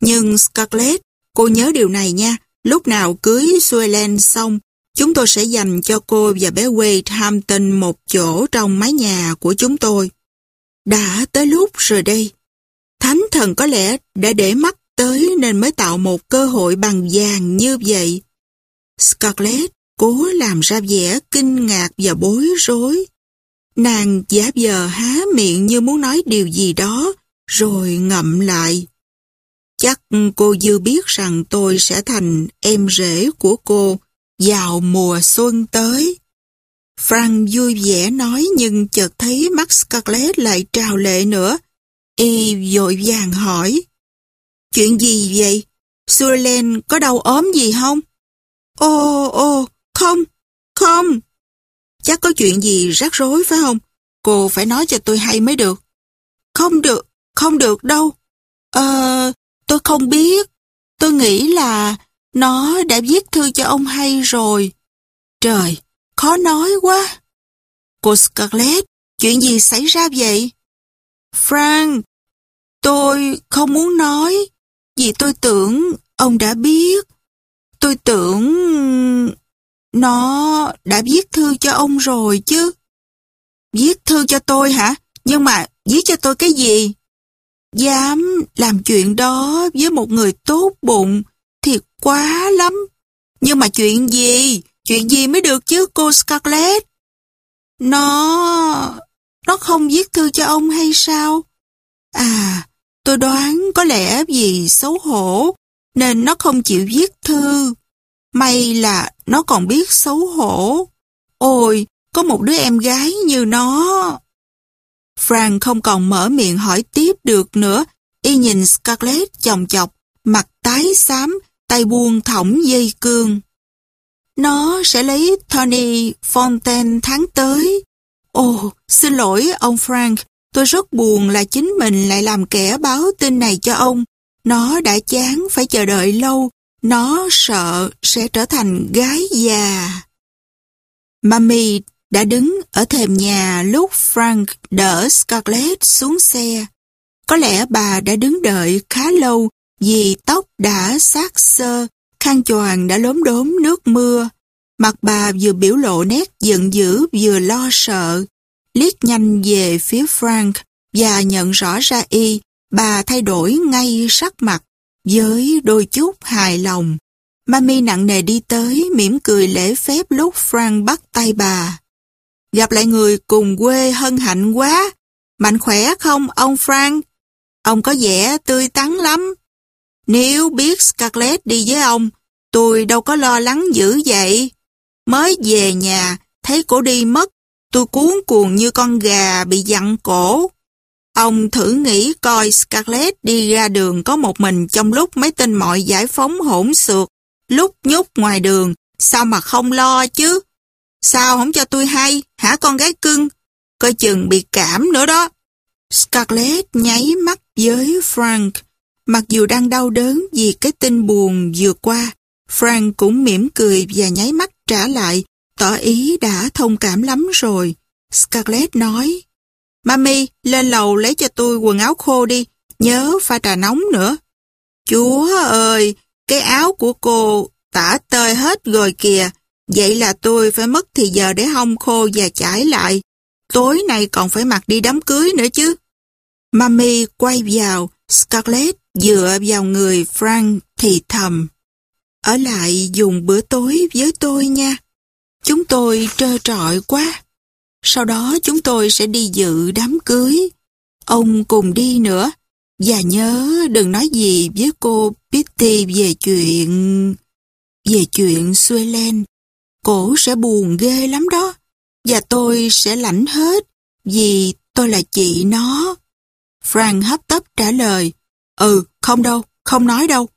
Nhưng Scarlett, cô nhớ điều này nha, lúc nào cưới Suelen xong, chúng tôi sẽ dành cho cô và bé Wade Hampton một chỗ trong mái nhà của chúng tôi. Đã tới lúc rồi đây. Thánh thần có lẽ đã để mắt tới nên mới tạo một cơ hội bằng vàng như vậy. Scarlett cố làm ra vẻ kinh ngạc và bối rối. Nàng giả vờ há miệng như muốn nói điều gì đó, rồi ngậm lại. Chắc cô dư biết rằng tôi sẽ thành em rể của cô vào mùa xuân tới. Frank vui vẻ nói nhưng chợt thấy mắt Scarlett lại trào lệ nữa. Y vội vàng hỏi. Chuyện gì vậy? Suelen có đau ốm gì không? Ô, ô, không, không. Chắc có chuyện gì rắc rối phải không? Cô phải nói cho tôi hay mới được. Không được, không được đâu. Ờ, tôi không biết. Tôi nghĩ là nó đã viết thư cho ông hay rồi. Trời, khó nói quá. Cô Scarlett, chuyện gì xảy ra vậy? Frank, tôi không muốn nói, vì tôi tưởng ông đã biết. Tôi tưởng nó đã viết thư cho ông rồi chứ. Viết thư cho tôi hả? Nhưng mà viết cho tôi cái gì? Dám làm chuyện đó với một người tốt bụng thiệt quá lắm. Nhưng mà chuyện gì? Chuyện gì mới được chứ cô Scarlett? Nó... nó không viết thư cho ông hay sao? À, tôi đoán có lẽ vì xấu hổ nên nó không chịu viết thư. May là nó còn biết xấu hổ. Ôi, có một đứa em gái như nó. Frank không còn mở miệng hỏi tiếp được nữa. Y nhìn Scarlett chồng chọc, mặt tái xám, tay buông thõng dây cương. Nó sẽ lấy Tony Fontaine tháng tới. Ồ, xin lỗi ông Frank, tôi rất buồn là chính mình lại làm kẻ báo tin này cho ông. Nó đã chán phải chờ đợi lâu, nó sợ sẽ trở thành gái già. Mami đã đứng ở thềm nhà lúc Frank đỡ Scarlett xuống xe. Có lẽ bà đã đứng đợi khá lâu vì tóc đã sát sơ, khăn choàng đã lốm đốm nước mưa. Mặt bà vừa biểu lộ nét giận dữ vừa lo sợ. Liếc nhanh về phía Frank và nhận rõ ra y, bà thay đổi ngay sắc mặt với đôi chút hài lòng. Mami nặng nề đi tới, mỉm cười lễ phép lúc Frank bắt tay bà. Gặp lại người cùng quê hân hạnh quá. Mạnh khỏe không ông Frank? Ông có vẻ tươi tắn lắm. Nếu biết Scarlett đi với ông, tôi đâu có lo lắng dữ vậy. Mới về nhà, thấy cổ đi mất, tôi cuốn cuồng như con gà bị dặn cổ. Ông thử nghĩ coi Scarlett đi ra đường có một mình trong lúc mấy tên mọi giải phóng hỗn xược, lúc nhúc ngoài đường, sao mà không lo chứ? Sao không cho tôi hay, hả con gái cưng? Coi chừng bị cảm nữa đó. Scarlett nháy mắt với Frank. Mặc dù đang đau đớn vì cái tin buồn vừa qua, Frank cũng mỉm cười và nháy mắt trả lại, tỏ ý đã thông cảm lắm rồi. Scarlett nói, Mami, lên lầu lấy cho tôi quần áo khô đi, nhớ pha trà nóng nữa. Chúa ơi, cái áo của cô tả tơi hết rồi kìa, vậy là tôi phải mất thì giờ để hong khô và chải lại. Tối nay còn phải mặc đi đám cưới nữa chứ. Mami quay vào, Scarlett dựa vào người Frank thì thầm. Ở lại dùng bữa tối với tôi nha. Chúng tôi trơ trọi quá. Sau đó chúng tôi sẽ đi dự đám cưới. Ông cùng đi nữa. Và nhớ đừng nói gì với cô Pitty về chuyện... Về chuyện Suelen. Cổ sẽ buồn ghê lắm đó. Và tôi sẽ lãnh hết vì tôi là chị nó. Frank hấp tấp trả lời. Ừ, không đâu, không nói đâu.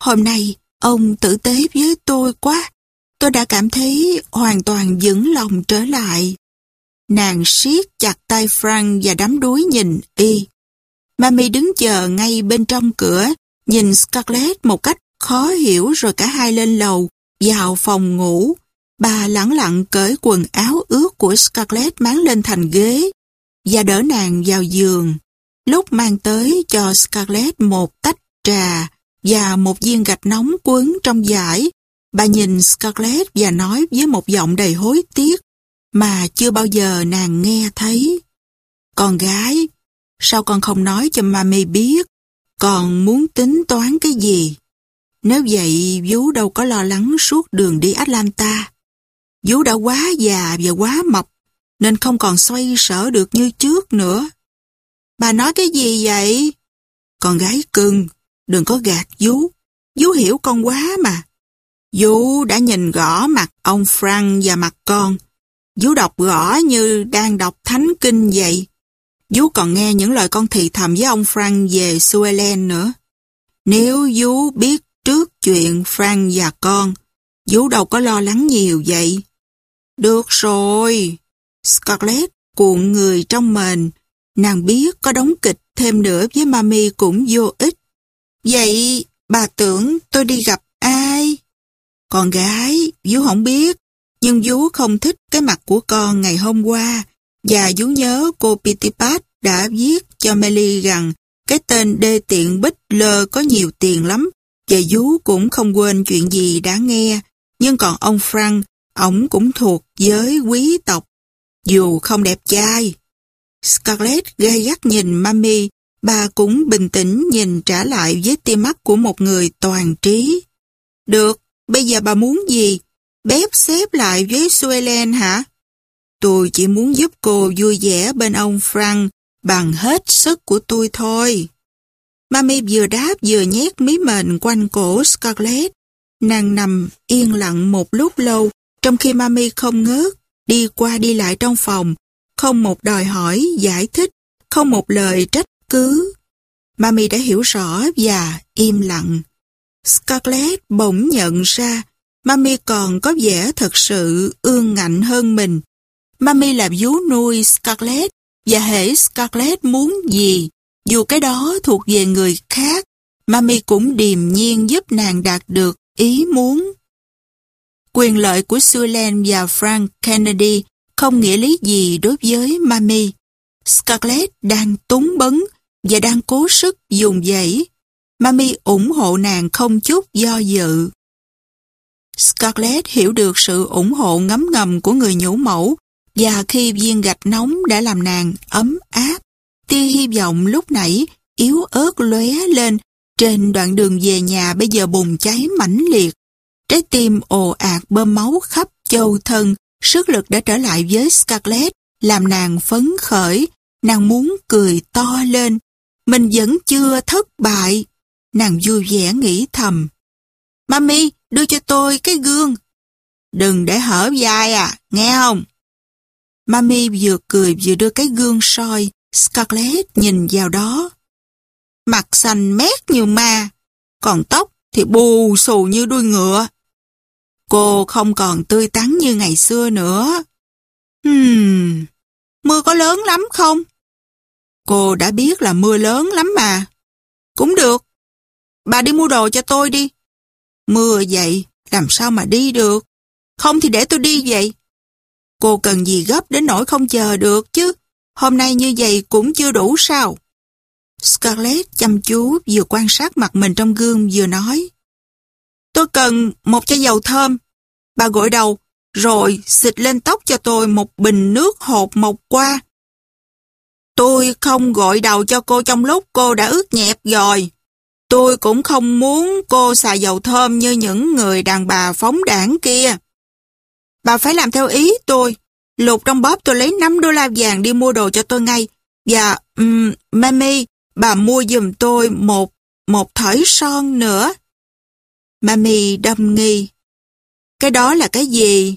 Hôm nay, ông tử tế với tôi quá. Tôi đã cảm thấy hoàn toàn vững lòng trở lại. Nàng siết chặt tay Frank và đắm đuối nhìn y. Mami đứng chờ ngay bên trong cửa, nhìn Scarlett một cách khó hiểu rồi cả hai lên lầu, vào phòng ngủ. Bà lẳng lặng cởi quần áo ướt của Scarlett máng lên thành ghế và đỡ nàng vào giường. Lúc mang tới cho Scarlett một tách trà và một viên gạch nóng quấn trong giải, bà nhìn Scarlett và nói với một giọng đầy hối tiếc mà chưa bao giờ nàng nghe thấy. Con gái, sao con không nói cho mami biết, con muốn tính toán cái gì? Nếu vậy, Vú đâu có lo lắng suốt đường đi Atlanta. Vú đã quá già và quá mập, nên không còn xoay sở được như trước nữa. Bà nói cái gì vậy? Con gái cưng, đừng có gạt Vú. Vú hiểu con quá mà. Vú đã nhìn gõ mặt ông Frank và mặt con. Vú đọc gõ như đang đọc thánh kinh vậy. Vú còn nghe những lời con thì thầm với ông Frank về Suelen nữa. Nếu Vú biết trước chuyện Frank và con, Vú đâu có lo lắng nhiều vậy. Được rồi. Scarlett cuộn người trong mền. Nàng biết có đóng kịch thêm nữa với mami cũng vô ích. Vậy bà tưởng tôi đi gặp ai? Con gái, Vú không biết. Nhưng Vú không thích cái mặt của con ngày hôm qua. Và Vú nhớ cô Pitipat đã viết cho Melly rằng cái tên đê tiện bích lơ có nhiều tiền lắm và Vú cũng không quên chuyện gì đã nghe. Nhưng còn ông Frank, ổng cũng thuộc giới quý tộc, dù không đẹp trai. Scarlett gai gắt nhìn Mami, bà cũng bình tĩnh nhìn trả lại với tia mắt của một người toàn trí. Được, bây giờ bà muốn gì? Bếp xếp lại với Suelen hả? Tôi chỉ muốn giúp cô vui vẻ bên ông Frank bằng hết sức của tôi thôi. Mami vừa đáp vừa nhét mí mền quanh cổ Scarlett. Nàng nằm yên lặng một lúc lâu, trong khi Mami không ngớt, đi qua đi lại trong phòng, không một đòi hỏi, giải thích, không một lời trách cứ. Mami đã hiểu rõ và im lặng. Scarlett bỗng nhận ra Mami còn có vẻ thật sự ương ngạnh hơn mình. Mami là vú nuôi Scarlett và hễ Scarlett muốn gì, dù cái đó thuộc về người khác, Mami cũng điềm nhiên giúp nàng đạt được ý muốn. Quyền lợi của Suelen và Frank Kennedy không nghĩa lý gì đối với Mami. Scarlett đang túng bấn và đang cố sức dùng dãy. Mami ủng hộ nàng không chút do dự. Scarlett hiểu được sự ủng hộ ngấm ngầm của người nhũ mẫu và khi viên gạch nóng đã làm nàng ấm áp, tia hy vọng lúc nãy yếu ớt lóe lên trên đoạn đường về nhà bây giờ bùng cháy mãnh liệt. Trái tim ồ ạt bơm máu khắp châu thân, sức lực đã trở lại với Scarlett, làm nàng phấn khởi, nàng muốn cười to lên. Mình vẫn chưa thất bại. Nàng vui vẻ nghĩ thầm. Mami, đưa cho tôi cái gương. Đừng để hở vai à, nghe không? Mami vừa cười vừa đưa cái gương soi, Scarlett nhìn vào đó. Mặt xanh mét như ma, còn tóc thì bù xù như đuôi ngựa. Cô không còn tươi tắn như ngày xưa nữa. Hmm, mưa có lớn lắm không? Cô đã biết là mưa lớn lắm mà. Cũng được. Bà đi mua đồ cho tôi đi. Mưa vậy, làm sao mà đi được? Không thì để tôi đi vậy. Cô cần gì gấp đến nỗi không chờ được chứ. Hôm nay như vậy cũng chưa đủ sao? Scarlett chăm chú vừa quan sát mặt mình trong gương vừa nói. Tôi cần một chai dầu thơm. Bà gội đầu, rồi xịt lên tóc cho tôi một bình nước hột mộc qua. Tôi không gội đầu cho cô trong lúc cô đã ướt nhẹp rồi. Tôi cũng không muốn cô xài dầu thơm như những người đàn bà phóng đảng kia. Bà phải làm theo ý tôi. Lục trong bóp tôi lấy 5 đô la vàng đi mua đồ cho tôi ngay. Và, um, Mami, bà mua giùm tôi một, một thỏi son nữa. Mami đâm nghi. Cái đó là cái gì?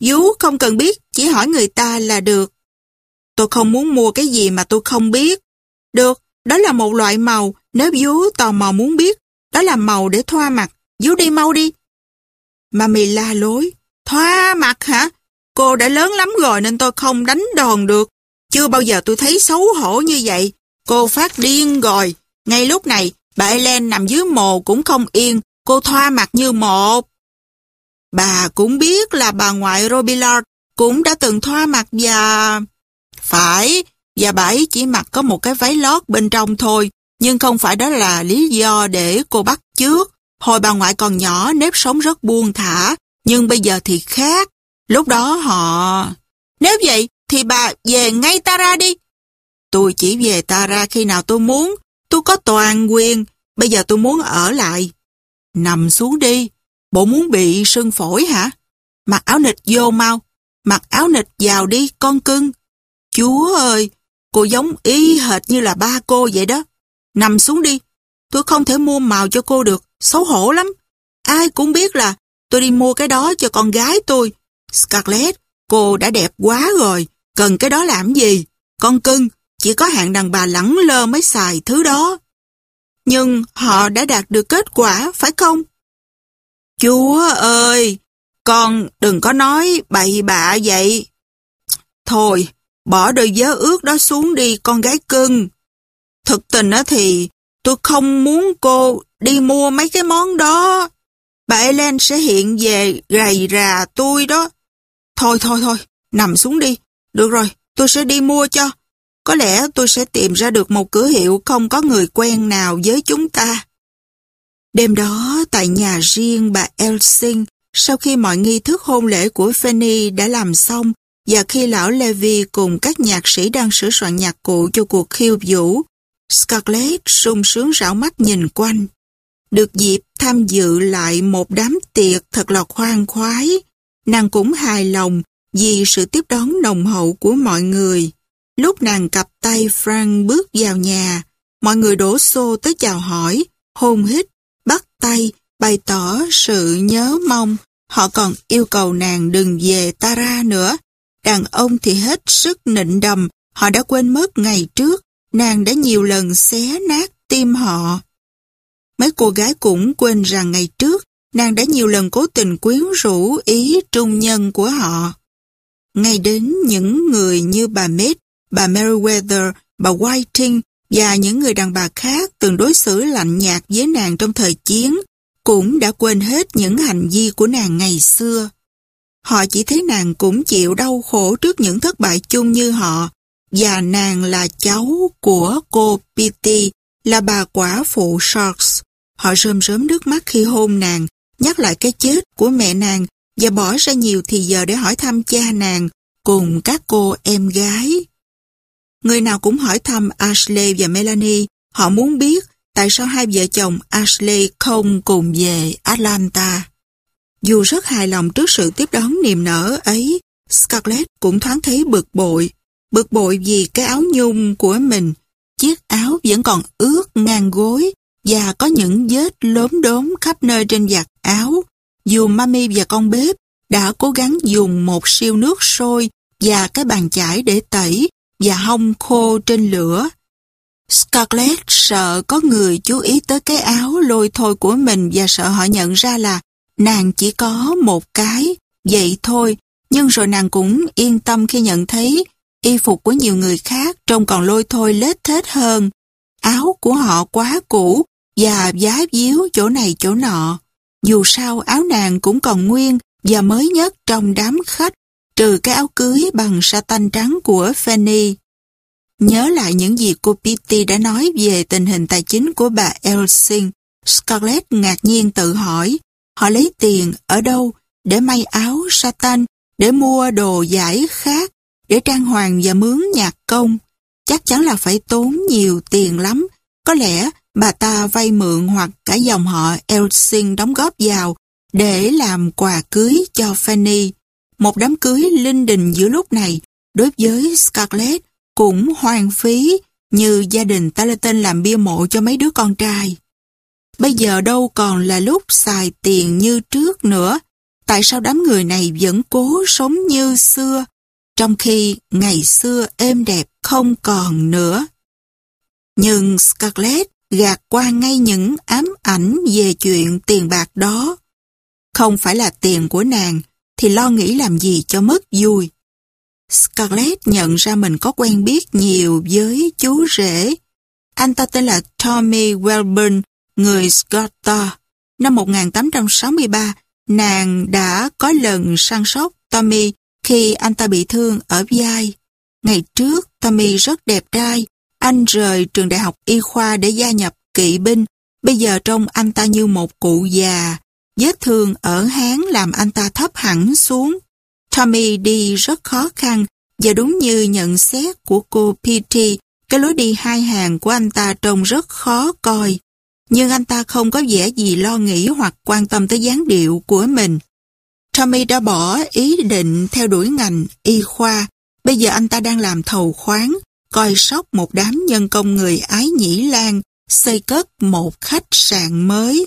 Vú không cần biết, chỉ hỏi người ta là được. Tôi không muốn mua cái gì mà tôi không biết. Được, đó là một loại màu, nếu vú tò mò muốn biết, đó là màu để thoa mặt. Vú đi mau đi. Mami la lối. Thoa mặt hả? cô đã lớn lắm rồi nên tôi không đánh đòn được. Chưa bao giờ tôi thấy xấu hổ như vậy. Cô phát điên rồi. Ngay lúc này, bà Ellen nằm dưới mồ cũng không yên. Cô thoa mặt như một. Bà cũng biết là bà ngoại Robillard cũng đã từng thoa mặt và... Phải, và bà ấy chỉ mặc có một cái váy lót bên trong thôi, nhưng không phải đó là lý do để cô bắt trước. Hồi bà ngoại còn nhỏ, nếp sống rất buông thả, nhưng bây giờ thì khác. Lúc đó họ... Nếu vậy, thì bà về ngay Tara đi. Tôi chỉ về Tara khi nào tôi muốn. Tôi có toàn quyền. Bây giờ tôi muốn ở lại. Nằm xuống đi. Bộ muốn bị sưng phổi hả? Mặc áo nịch vô mau. Mặc áo nịch vào đi, con cưng. Chúa ơi, cô giống y hệt như là ba cô vậy đó. Nằm xuống đi. Tôi không thể mua màu cho cô được. Xấu hổ lắm. Ai cũng biết là tôi đi mua cái đó cho con gái tôi. Scarlett, cô đã đẹp quá rồi. Cần cái đó làm gì? Con cưng, chỉ có hạng đàn bà lẳng lơ mới xài thứ đó. Nhưng họ đã đạt được kết quả, phải không? Chúa ơi, con đừng có nói bậy bạ vậy. Thôi, bỏ đôi giớ ướt đó xuống đi con gái cưng. Thực tình á thì tôi không muốn cô đi mua mấy cái món đó. Bà Ellen sẽ hiện về gầy rà tôi đó. Thôi thôi thôi, nằm xuống đi. Được rồi, tôi sẽ đi mua cho. Có lẽ tôi sẽ tìm ra được một cửa hiệu không có người quen nào với chúng ta. Đêm đó, tại nhà riêng bà Elsing, sau khi mọi nghi thức hôn lễ của Fanny đã làm xong và khi lão Levi cùng các nhạc sĩ đang sửa soạn nhạc cụ cho cuộc khiêu vũ, Scarlett sung sướng rảo mắt nhìn quanh. Được dịp tham dự lại một đám tiệc thật là khoan khoái, nàng cũng hài lòng vì sự tiếp đón nồng hậu của mọi người. Lúc nàng cặp tay Frank bước vào nhà, mọi người đổ xô tới chào hỏi, hôn hít, bắt tay, bày tỏ sự nhớ mong. Họ còn yêu cầu nàng đừng về Tara nữa. Đàn ông thì hết sức nịnh đầm, họ đã quên mất ngày trước, nàng đã nhiều lần xé nát tim họ. Mấy cô gái cũng quên rằng ngày trước, nàng đã nhiều lần cố tình quyến rũ ý trung nhân của họ. Ngay đến những người như bà Mết, bà Meriwether, bà Whiting và những người đàn bà khác từng đối xử lạnh nhạt với nàng trong thời chiến cũng đã quên hết những hành vi của nàng ngày xưa. Họ chỉ thấy nàng cũng chịu đau khổ trước những thất bại chung như họ và nàng là cháu của cô Pitty là bà quả phụ Sharks. Họ rơm rớm nước mắt khi hôn nàng, nhắc lại cái chết của mẹ nàng và bỏ ra nhiều thì giờ để hỏi thăm cha nàng cùng các cô em gái. Người nào cũng hỏi thăm Ashley và Melanie, họ muốn biết tại sao hai vợ chồng Ashley không cùng về Atlanta. Dù rất hài lòng trước sự tiếp đón niềm nở ấy, Scarlett cũng thoáng thấy bực bội. Bực bội vì cái áo nhung của mình, chiếc áo vẫn còn ướt ngang gối và có những vết lốm đốm khắp nơi trên vạt áo. Dù mami và con bếp đã cố gắng dùng một siêu nước sôi và cái bàn chải để tẩy và hông khô trên lửa. Scarlett sợ có người chú ý tới cái áo lôi thôi của mình và sợ họ nhận ra là nàng chỉ có một cái, vậy thôi. Nhưng rồi nàng cũng yên tâm khi nhận thấy y phục của nhiều người khác trông còn lôi thôi lết thết hơn. Áo của họ quá cũ và giá díu chỗ này chỗ nọ. Dù sao áo nàng cũng còn nguyên và mới nhất trong đám khách, trừ cái áo cưới bằng sa tanh trắng của Fanny. Nhớ lại những gì cô Pitty đã nói về tình hình tài chính của bà Elsing, Scarlett ngạc nhiên tự hỏi, họ lấy tiền ở đâu để may áo satan, để mua đồ giải khác, để trang hoàng và mướn nhạc công. Chắc chắn là phải tốn nhiều tiền lắm. Có lẽ bà ta vay mượn hoặc cả dòng họ Elsing đóng góp vào để làm quà cưới cho Fanny. Một đám cưới linh đình giữa lúc này đối với Scarlett cũng hoang phí như gia đình Talaton làm bia mộ cho mấy đứa con trai. Bây giờ đâu còn là lúc xài tiền như trước nữa. Tại sao đám người này vẫn cố sống như xưa, trong khi ngày xưa êm đẹp không còn nữa? Nhưng Scarlett gạt qua ngay những ám ảnh về chuyện tiền bạc đó. Không phải là tiền của nàng, thì lo nghĩ làm gì cho mất vui. Scarlett nhận ra mình có quen biết nhiều với chú rể. Anh ta tên là Tommy Welburn, người Scotta. Năm 1863, nàng đã có lần săn sóc Tommy khi anh ta bị thương ở vai. Ngày trước, Tommy rất đẹp trai. Anh rời trường đại học y khoa để gia nhập kỵ binh. Bây giờ trông anh ta như một cụ già. Vết thương ở háng làm anh ta thấp hẳn xuống. Tommy đi rất khó khăn và đúng như nhận xét của cô Petey, cái lối đi hai hàng của anh ta trông rất khó coi. Nhưng anh ta không có vẻ gì lo nghĩ hoặc quan tâm tới dáng điệu của mình. Tommy đã bỏ ý định theo đuổi ngành y khoa. Bây giờ anh ta đang làm thầu khoáng, coi sóc một đám nhân công người Ái Nhĩ Lan xây cất một khách sạn mới.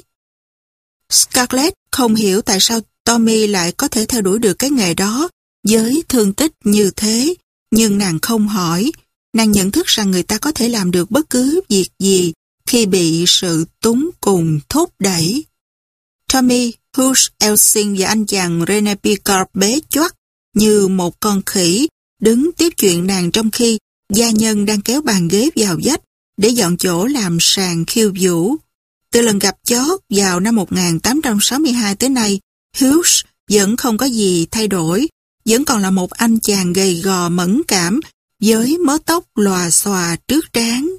Scarlett không hiểu tại sao Tommy lại có thể theo đuổi được cái nghề đó với thương tích như thế, nhưng nàng không hỏi. Nàng nhận thức rằng người ta có thể làm được bất cứ việc gì khi bị sự túng cùng thúc đẩy. Tommy, Hughes, Elsing và anh chàng Rene Picard bế choắt như một con khỉ đứng tiếp chuyện nàng trong khi gia nhân đang kéo bàn ghế vào dách để dọn chỗ làm sàn khiêu vũ. Từ lần gặp chót vào năm 1862 tới nay, Hughes vẫn không có gì thay đổi, vẫn còn là một anh chàng gầy gò mẫn cảm với mớ tóc lòa xòa trước trán.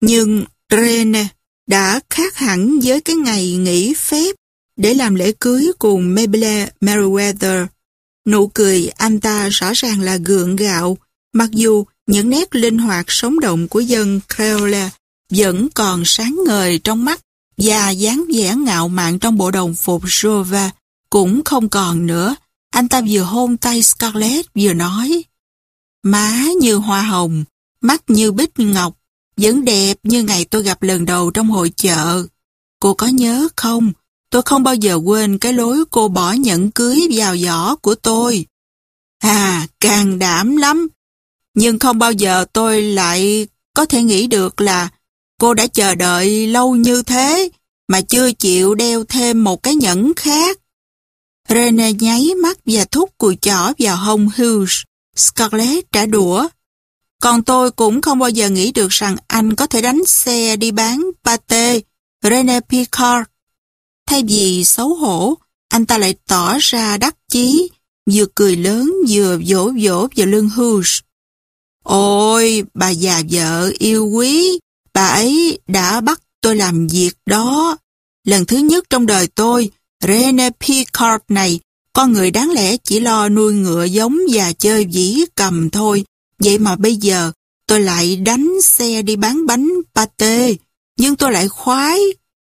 Nhưng Rene đã khác hẳn với cái ngày nghỉ phép để làm lễ cưới cùng Mabel Meriwether. Nụ cười anh ta rõ ràng là gượng gạo, mặc dù những nét linh hoạt sống động của dân Creole vẫn còn sáng ngời trong mắt và dáng vẻ ngạo mạn trong bộ đồng phục Jova cũng không còn nữa. Anh ta vừa hôn tay Scarlett vừa nói Má như hoa hồng, mắt như bích ngọc, vẫn đẹp như ngày tôi gặp lần đầu trong hội chợ. Cô có nhớ không? Tôi không bao giờ quên cái lối cô bỏ nhẫn cưới vào giỏ của tôi. À, càng đảm lắm. Nhưng không bao giờ tôi lại có thể nghĩ được là cô đã chờ đợi lâu như thế mà chưa chịu đeo thêm một cái nhẫn khác. Rene nháy mắt và thúc cùi chỏ vào hông Hughes. Scarlett trả đũa. Còn tôi cũng không bao giờ nghĩ được rằng anh có thể đánh xe đi bán pate, Rene Picard. Thay vì xấu hổ, anh ta lại tỏ ra đắc chí, vừa cười lớn vừa vỗ vỗ vào lưng Hughes. Ôi, bà già vợ yêu quý, bà ấy đã bắt tôi làm việc đó. Lần thứ nhất trong đời tôi, Rene Picard này, con người đáng lẽ chỉ lo nuôi ngựa giống và chơi dĩ cầm thôi. Vậy mà bây giờ, tôi lại đánh xe đi bán bánh pate, nhưng tôi lại khoái.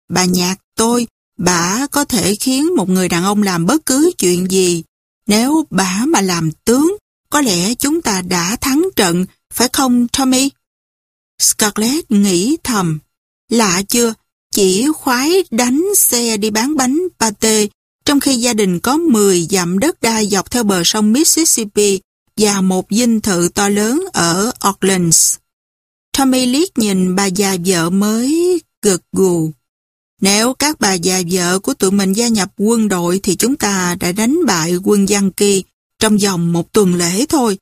Bà nhạc tôi, bà có thể khiến một người đàn ông làm bất cứ chuyện gì. Nếu bà mà làm tướng, có lẽ chúng ta đã thắng trận, phải không Tommy? Scarlett nghĩ thầm. Lạ chưa, chỉ khoái đánh xe đi bán bánh pate, trong khi gia đình có 10 dặm đất đai dọc theo bờ sông Mississippi và một dinh thự to lớn ở Orleans. Tommy liếc nhìn bà già vợ mới gật gù. Nếu các bà già vợ của tụi mình gia nhập quân đội thì chúng ta đã đánh bại quân Yankee trong vòng một tuần lễ thôi.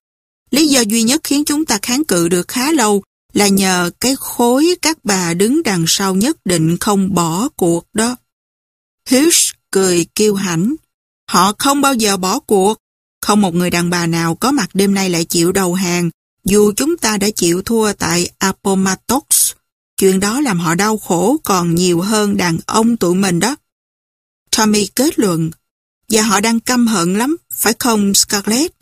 Lý do duy nhất khiến chúng ta kháng cự được khá lâu là nhờ cái khối các bà đứng đằng sau nhất định không bỏ cuộc đó. Hughes cười kêu hãnh. Họ không bao giờ bỏ cuộc. Không một người đàn bà nào có mặt đêm nay lại chịu đầu hàng, dù chúng ta đã chịu thua tại Appomattox. Chuyện đó làm họ đau khổ còn nhiều hơn đàn ông tụi mình đó. Tommy kết luận, và họ đang căm hận lắm, phải không Scarlett?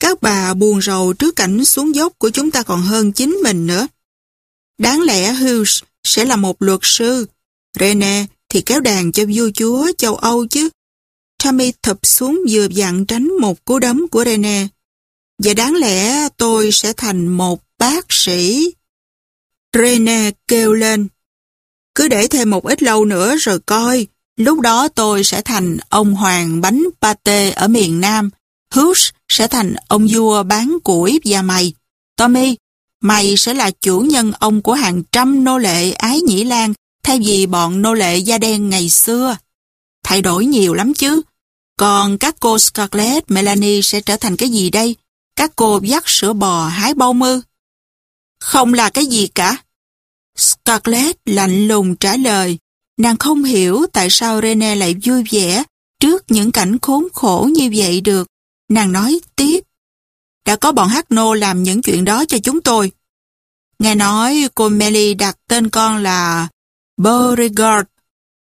Các bà buồn rầu trước cảnh xuống dốc của chúng ta còn hơn chính mình nữa. Đáng lẽ Hughes sẽ là một luật sư. Rene thì kéo đàn cho vua chúa châu Âu chứ. Tommy thập xuống vừa dặn tránh một cú đấm của Rene. Và đáng lẽ tôi sẽ thành một bác sĩ. Rene kêu lên. Cứ để thêm một ít lâu nữa rồi coi. Lúc đó tôi sẽ thành ông hoàng bánh pate ở miền Nam. Hughes sẽ thành ông vua bán củi và mày. Tommy, mày sẽ là chủ nhân ông của hàng trăm nô lệ ái nhĩ lan thay vì bọn nô lệ da đen ngày xưa. Thay đổi nhiều lắm chứ. Còn các cô Scarlett, Melanie sẽ trở thành cái gì đây? Các cô dắt sữa bò hái bao mư? Không là cái gì cả. Scarlett lạnh lùng trả lời. Nàng không hiểu tại sao Rene lại vui vẻ trước những cảnh khốn khổ như vậy được. Nàng nói tiếp. Đã có bọn hát nô làm những chuyện đó cho chúng tôi. Nghe nói cô Melly đặt tên con là Beauregard.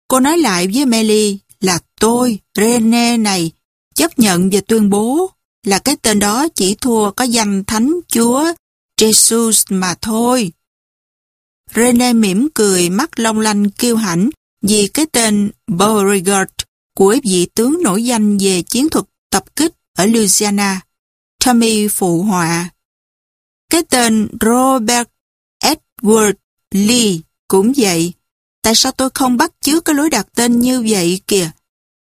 Cô nói lại với Melly là tôi, Rene này, chấp nhận và tuyên bố là cái tên đó chỉ thua có danh Thánh Chúa Jesus mà thôi. Rene mỉm cười mắt long lanh kêu hãnh vì cái tên Beauregard của vị tướng nổi danh về chiến thuật tập kích ở Louisiana. Tommy phụ họa. Cái tên Robert Edward Lee cũng vậy. Tại sao tôi không bắt chước cái lối đặt tên như vậy kìa?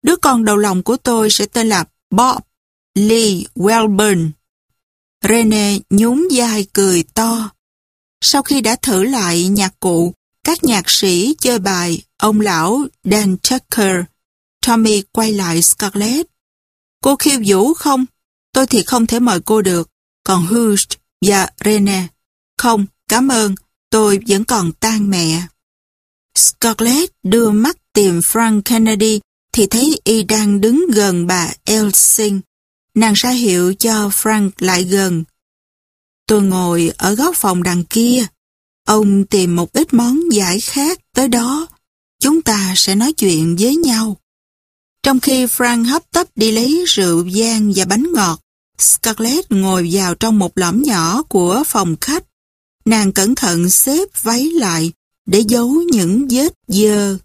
Đứa con đầu lòng của tôi sẽ tên là Bob Lee Welburn. Rene nhún vai cười to. Sau khi đã thử lại nhạc cụ, các nhạc sĩ chơi bài ông lão Dan Tucker, Tommy quay lại Scarlett. Cô khiêu vũ không? Tôi thì không thể mời cô được. Còn Hust và Rene. Không, cảm ơn, tôi vẫn còn tan mẹ. Scarlett đưa mắt tìm Frank Kennedy thì thấy y đang đứng gần bà Elsing. Nàng ra hiệu cho Frank lại gần. Tôi ngồi ở góc phòng đằng kia. Ông tìm một ít món giải khác tới đó. Chúng ta sẽ nói chuyện với nhau. Trong khi Frank hấp tấp đi lấy rượu gian và bánh ngọt, Scarlett ngồi vào trong một lõm nhỏ của phòng khách. Nàng cẩn thận xếp váy lại để giấu những vết dơ.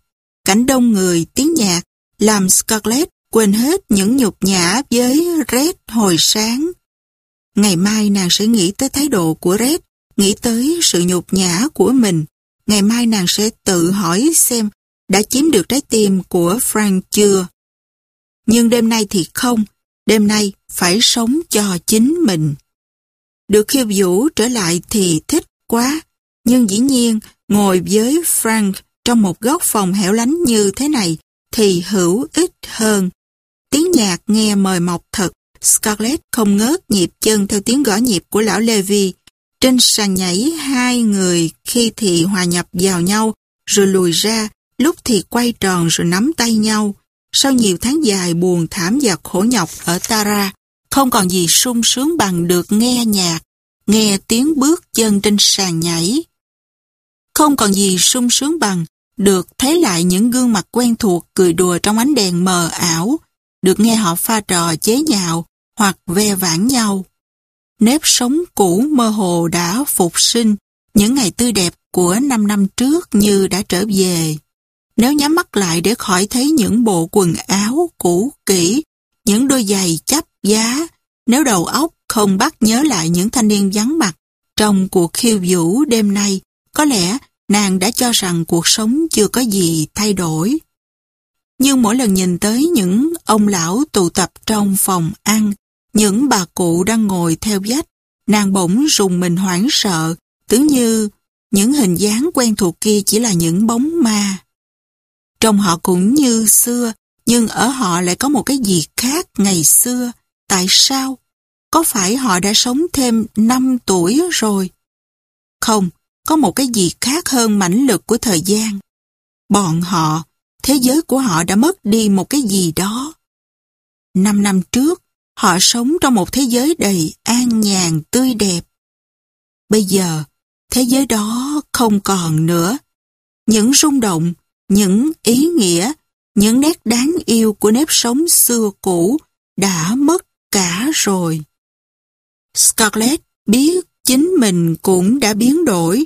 Cảnh đông người tiếng nhạc làm Scarlett quên hết những nhục nhã với Red hồi sáng. Ngày mai nàng sẽ nghĩ tới thái độ của Red, nghĩ tới sự nhục nhã của mình. Ngày mai nàng sẽ tự hỏi xem đã chiếm được trái tim của Frank chưa. Nhưng đêm nay thì không, đêm nay phải sống cho chính mình. Được khiêu vũ trở lại thì thích quá, nhưng dĩ nhiên ngồi với Frank trong một góc phòng hẻo lánh như thế này thì hữu ích hơn. Tiếng nhạc nghe mời mọc thật, Scarlett không ngớt nhịp chân theo tiếng gõ nhịp của lão Levi. Trên sàn nhảy hai người khi thì hòa nhập vào nhau, rồi lùi ra, lúc thì quay tròn rồi nắm tay nhau. Sau nhiều tháng dài buồn thảm và khổ nhọc ở Tara, không còn gì sung sướng bằng được nghe nhạc, nghe tiếng bước chân trên sàn nhảy. Không còn gì sung sướng bằng được thấy lại những gương mặt quen thuộc cười đùa trong ánh đèn mờ ảo, được nghe họ pha trò chế nhạo hoặc ve vãn nhau. Nếp sống cũ mơ hồ đã phục sinh, những ngày tươi đẹp của năm năm trước như đã trở về. Nếu nhắm mắt lại để khỏi thấy những bộ quần áo cũ kỹ, những đôi giày chấp giá, nếu đầu óc không bắt nhớ lại những thanh niên vắng mặt trong cuộc khiêu vũ đêm nay, có lẽ nàng đã cho rằng cuộc sống chưa có gì thay đổi. Nhưng mỗi lần nhìn tới những ông lão tụ tập trong phòng ăn, những bà cụ đang ngồi theo dách, nàng bỗng rùng mình hoảng sợ, tưởng như những hình dáng quen thuộc kia chỉ là những bóng ma. Trong họ cũng như xưa, nhưng ở họ lại có một cái gì khác ngày xưa. Tại sao? Có phải họ đã sống thêm 5 tuổi rồi? Không, có một cái gì khác hơn mãnh lực của thời gian. Bọn họ, thế giới của họ đã mất đi một cái gì đó. Năm năm trước, họ sống trong một thế giới đầy an nhàn tươi đẹp. Bây giờ, thế giới đó không còn nữa. Những rung động, những ý nghĩa, những nét đáng yêu của nếp sống xưa cũ đã mất cả rồi. Scarlett biết chính mình cũng đã biến đổi,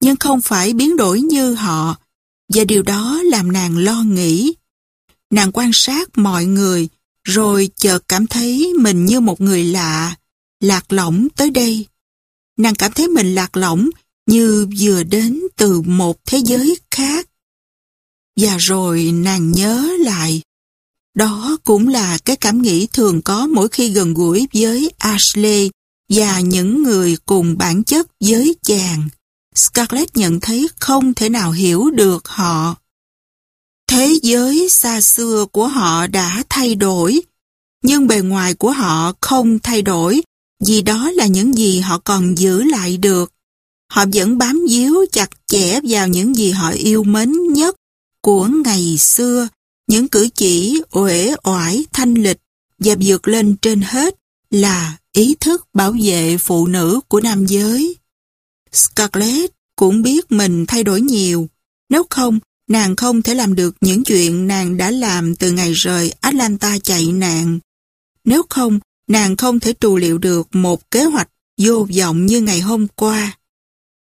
nhưng không phải biến đổi như họ, và điều đó làm nàng lo nghĩ. Nàng quan sát mọi người, rồi chợt cảm thấy mình như một người lạ, lạc lõng tới đây. Nàng cảm thấy mình lạc lõng như vừa đến từ một thế giới khác. Và rồi nàng nhớ lại. Đó cũng là cái cảm nghĩ thường có mỗi khi gần gũi với Ashley và những người cùng bản chất với chàng. Scarlett nhận thấy không thể nào hiểu được họ. Thế giới xa xưa của họ đã thay đổi, nhưng bề ngoài của họ không thay đổi vì đó là những gì họ còn giữ lại được. Họ vẫn bám díu chặt chẽ vào những gì họ yêu mến nhất của ngày xưa, những cử chỉ uể oải thanh lịch và vượt lên trên hết là ý thức bảo vệ phụ nữ của nam giới. Scarlett cũng biết mình thay đổi nhiều, nếu không nàng không thể làm được những chuyện nàng đã làm từ ngày rời Atlanta chạy nạn. Nếu không, nàng không thể trù liệu được một kế hoạch vô vọng như ngày hôm qua.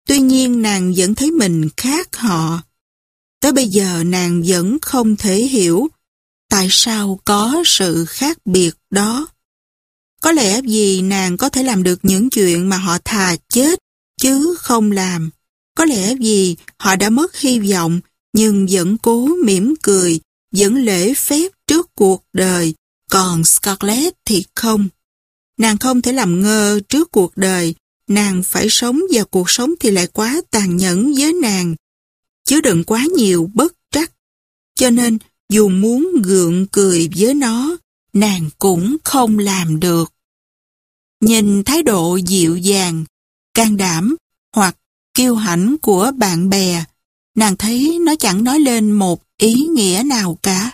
Tuy nhiên nàng vẫn thấy mình khác họ. Tới bây giờ nàng vẫn không thể hiểu tại sao có sự khác biệt đó. Có lẽ vì nàng có thể làm được những chuyện mà họ thà chết chứ không làm. Có lẽ vì họ đã mất hy vọng nhưng vẫn cố mỉm cười, vẫn lễ phép trước cuộc đời, còn Scarlett thì không. Nàng không thể làm ngơ trước cuộc đời, nàng phải sống và cuộc sống thì lại quá tàn nhẫn với nàng. Chứ đừng quá nhiều bất trắc. Cho nên, dù muốn gượng cười với nó, nàng cũng không làm được. Nhìn thái độ dịu dàng, can đảm hoặc kiêu hãnh của bạn bè, nàng thấy nó chẳng nói lên một ý nghĩa nào cả.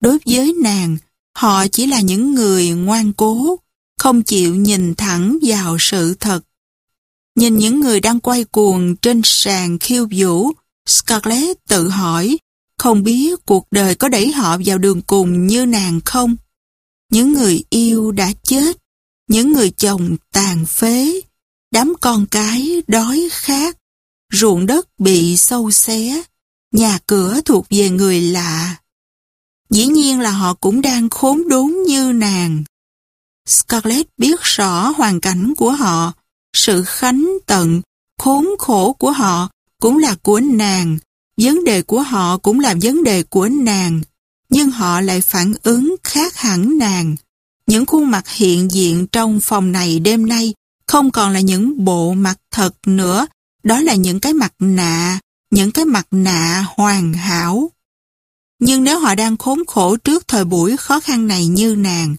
Đối với nàng, họ chỉ là những người ngoan cố, không chịu nhìn thẳng vào sự thật. Nhìn những người đang quay cuồng trên sàn khiêu vũ, Scarlett tự hỏi, không biết cuộc đời có đẩy họ vào đường cùng như nàng không? Những người yêu đã chết, những người chồng tàn phế, đám con cái đói khát, ruộng đất bị sâu xé, nhà cửa thuộc về người lạ. Dĩ nhiên là họ cũng đang khốn đốn như nàng. Scarlett biết rõ hoàn cảnh của họ, sự khánh tận, khốn khổ của họ cũng là của nàng, vấn đề của họ cũng là vấn đề của nàng, nhưng họ lại phản ứng khác hẳn nàng. Những khuôn mặt hiện diện trong phòng này đêm nay không còn là những bộ mặt thật nữa, đó là những cái mặt nạ, những cái mặt nạ hoàn hảo. Nhưng nếu họ đang khốn khổ trước thời buổi khó khăn này như nàng,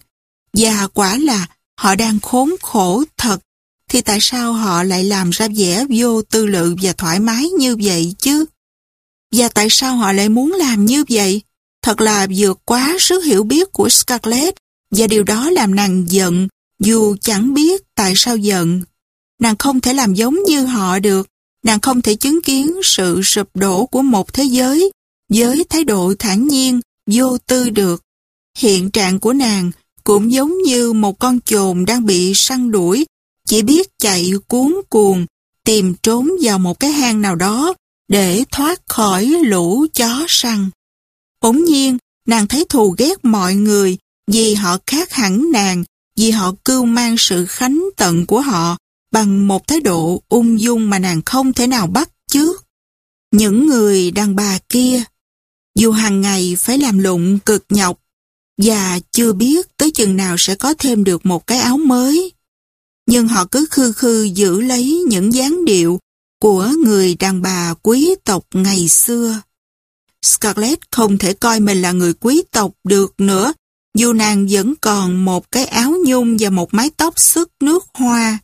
và quả là họ đang khốn khổ thật, thì tại sao họ lại làm ra vẻ vô tư lự và thoải mái như vậy chứ? Và tại sao họ lại muốn làm như vậy? Thật là vượt quá sức hiểu biết của Scarlett và điều đó làm nàng giận dù chẳng biết tại sao giận. Nàng không thể làm giống như họ được. Nàng không thể chứng kiến sự sụp đổ của một thế giới với thái độ thản nhiên, vô tư được. Hiện trạng của nàng cũng giống như một con chồn đang bị săn đuổi, chỉ biết chạy cuốn cuồng, tìm trốn vào một cái hang nào đó để thoát khỏi lũ chó săn. Bỗng nhiên, nàng thấy thù ghét mọi người vì họ khác hẳn nàng, vì họ cưu mang sự khánh tận của họ bằng một thái độ ung dung mà nàng không thể nào bắt chước. Những người đàn bà kia, dù hàng ngày phải làm lụng cực nhọc và chưa biết tới chừng nào sẽ có thêm được một cái áo mới, nhưng họ cứ khư khư giữ lấy những dáng điệu của người đàn bà quý tộc ngày xưa. Scarlett không thể coi mình là người quý tộc được nữa, dù nàng vẫn còn một cái áo nhung và một mái tóc sức nước hoa,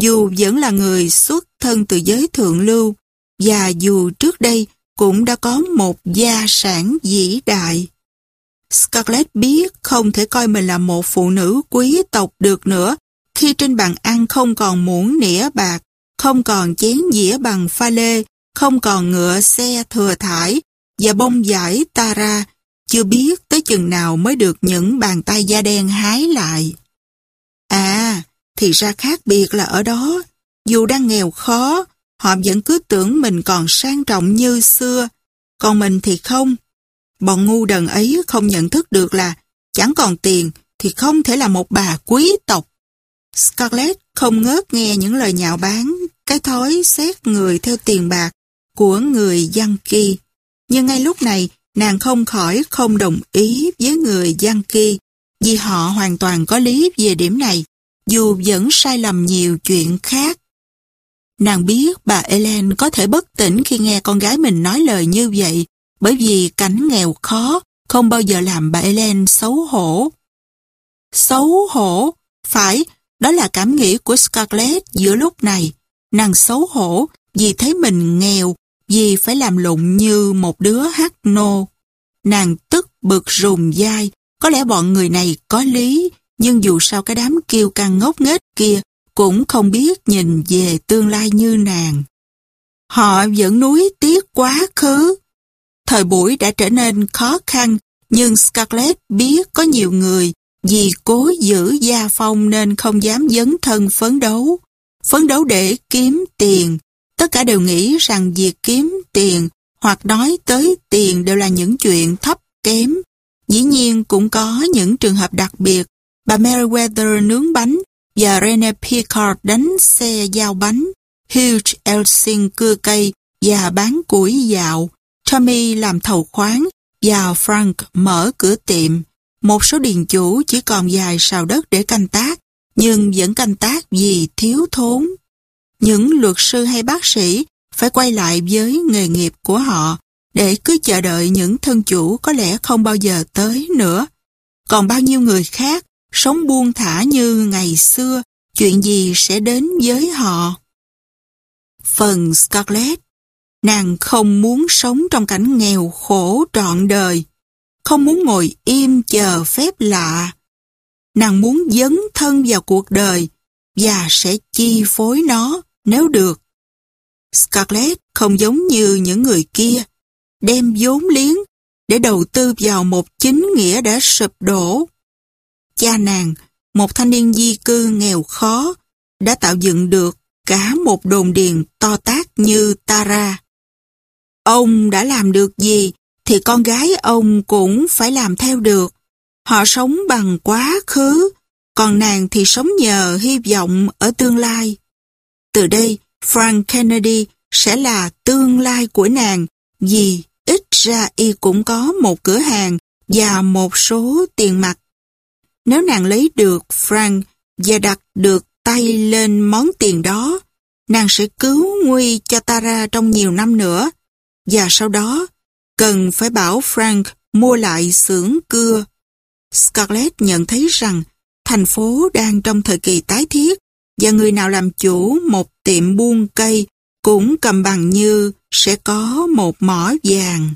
dù vẫn là người xuất thân từ giới thượng lưu, và dù trước đây cũng đã có một gia sản vĩ đại. Scarlett biết không thể coi mình là một phụ nữ quý tộc được nữa khi trên bàn ăn không còn muỗng nĩa bạc, không còn chén dĩa bằng pha lê, không còn ngựa xe thừa thải và bông giải tara, chưa biết tới chừng nào mới được những bàn tay da đen hái lại. À, thì ra khác biệt là ở đó, dù đang nghèo khó, họ vẫn cứ tưởng mình còn sang trọng như xưa, còn mình thì không. Bọn ngu đần ấy không nhận thức được là chẳng còn tiền thì không thể là một bà quý tộc. Scarlett không ngớt nghe những lời nhạo báng, cái thói xét người theo tiền bạc của người dân kỳ. Nhưng ngay lúc này, nàng không khỏi không đồng ý với người dân kỳ, vì họ hoàn toàn có lý về điểm này, dù vẫn sai lầm nhiều chuyện khác. Nàng biết bà Ellen có thể bất tỉnh khi nghe con gái mình nói lời như vậy, bởi vì cảnh nghèo khó không bao giờ làm bà Ellen xấu hổ. Xấu hổ. Phải, đó là cảm nghĩ của Scarlett giữa lúc này. Nàng xấu hổ vì thấy mình nghèo, vì phải làm lụng như một đứa hát nô. Nàng tức bực rùng dai, có lẽ bọn người này có lý, nhưng dù sao cái đám kiêu căng ngốc nghếch kia cũng không biết nhìn về tương lai như nàng. Họ vẫn núi tiếc quá khứ. Thời buổi đã trở nên khó khăn, nhưng Scarlett biết có nhiều người vì cố giữ gia phong nên không dám dấn thân phấn đấu. Phấn đấu để kiếm tiền. Tất cả đều nghĩ rằng việc kiếm tiền hoặc nói tới tiền đều là những chuyện thấp kém. Dĩ nhiên cũng có những trường hợp đặc biệt. Bà Meriwether nướng bánh và Rene Picard đánh xe giao bánh. Hugh Elsing cưa cây và bán củi dạo. Tommy làm thầu khoáng và Frank mở cửa tiệm. Một số điền chủ chỉ còn dài sào đất để canh tác, nhưng vẫn canh tác vì thiếu thốn. Những luật sư hay bác sĩ phải quay lại với nghề nghiệp của họ để cứ chờ đợi những thân chủ có lẽ không bao giờ tới nữa. Còn bao nhiêu người khác sống buông thả như ngày xưa, chuyện gì sẽ đến với họ? Phần Scarlett, nàng không muốn sống trong cảnh nghèo khổ trọn đời, không muốn ngồi im chờ phép lạ. Nàng muốn dấn thân vào cuộc đời và sẽ chi phối nó nếu được. Scarlett không giống như những người kia, đem vốn liếng để đầu tư vào một chính nghĩa đã sụp đổ. Cha nàng, một thanh niên di cư nghèo khó, đã tạo dựng được cả một đồn điền to tác như Tara. Ông đã làm được gì thì con gái ông cũng phải làm theo được. Họ sống bằng quá khứ, còn nàng thì sống nhờ hy vọng ở tương lai. Từ đây, Frank Kennedy sẽ là tương lai của nàng vì ít ra y cũng có một cửa hàng và một số tiền mặt. Nếu nàng lấy được Frank và đặt được tay lên món tiền đó, nàng sẽ cứu nguy cho Tara trong nhiều năm nữa. Và sau đó, cần phải bảo Frank mua lại xưởng cưa. Scarlett nhận thấy rằng thành phố đang trong thời kỳ tái thiết và người nào làm chủ một tiệm buôn cây cũng cầm bằng như sẽ có một mỏ vàng.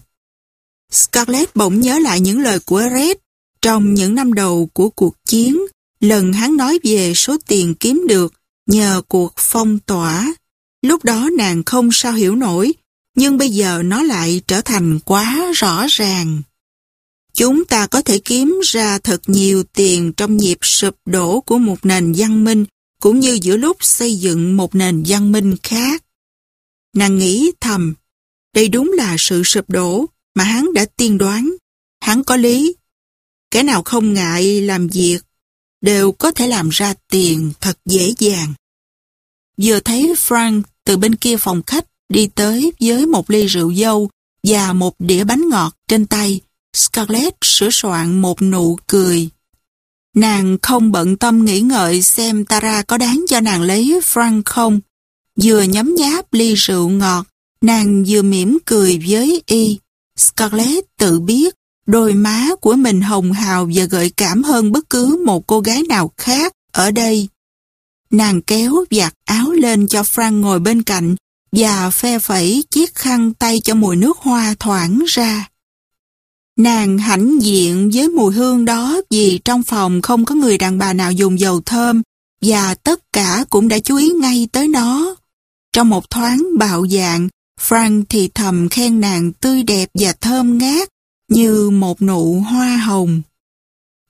Scarlett bỗng nhớ lại những lời của Red trong những năm đầu của cuộc chiến, lần hắn nói về số tiền kiếm được nhờ cuộc phong tỏa. Lúc đó nàng không sao hiểu nổi, nhưng bây giờ nó lại trở thành quá rõ ràng. Chúng ta có thể kiếm ra thật nhiều tiền trong nhịp sụp đổ của một nền văn minh, cũng như giữa lúc xây dựng một nền văn minh khác. Nàng nghĩ thầm, đây đúng là sự sụp đổ mà hắn đã tiên đoán. Hắn có lý. Kẻ nào không ngại làm việc, đều có thể làm ra tiền thật dễ dàng. Vừa thấy Frank từ bên kia phòng khách đi tới với một ly rượu dâu và một đĩa bánh ngọt trên tay, Scarlett sửa soạn một nụ cười. Nàng không bận tâm nghĩ ngợi xem Tara có đáng cho nàng lấy Frank không. Vừa nhấm nháp ly rượu ngọt, nàng vừa mỉm cười với y. Scarlett tự biết đôi má của mình hồng hào và gợi cảm hơn bất cứ một cô gái nào khác ở đây. Nàng kéo giặt áo lên cho Frank ngồi bên cạnh và phe phẩy chiếc khăn tay cho mùi nước hoa thoảng ra. Nàng hãnh diện với mùi hương đó vì trong phòng không có người đàn bà nào dùng dầu thơm và tất cả cũng đã chú ý ngay tới nó. Trong một thoáng bạo dạng, Frank thì thầm khen nàng tươi đẹp và thơm ngát như một nụ hoa hồng.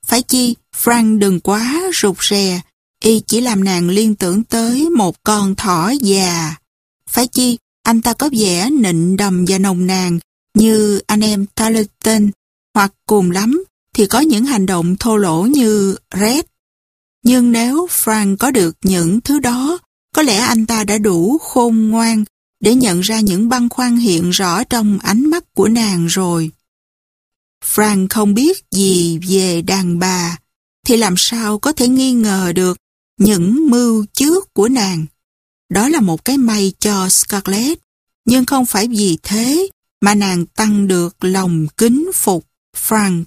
Phải chi, Frank đừng quá rụt rè, y chỉ làm nàng liên tưởng tới một con thỏ già. Phải chi, anh ta có vẻ nịnh đầm và nồng nàn như anh em Tarleton, hoặc cùng lắm thì có những hành động thô lỗ như Red. Nhưng nếu Frank có được những thứ đó, có lẽ anh ta đã đủ khôn ngoan để nhận ra những băn khoăn hiện rõ trong ánh mắt của nàng rồi. Frank không biết gì về đàn bà, thì làm sao có thể nghi ngờ được những mưu trước của nàng. Đó là một cái may cho Scarlett, nhưng không phải vì thế mà nàng tăng được lòng kính phục Frank.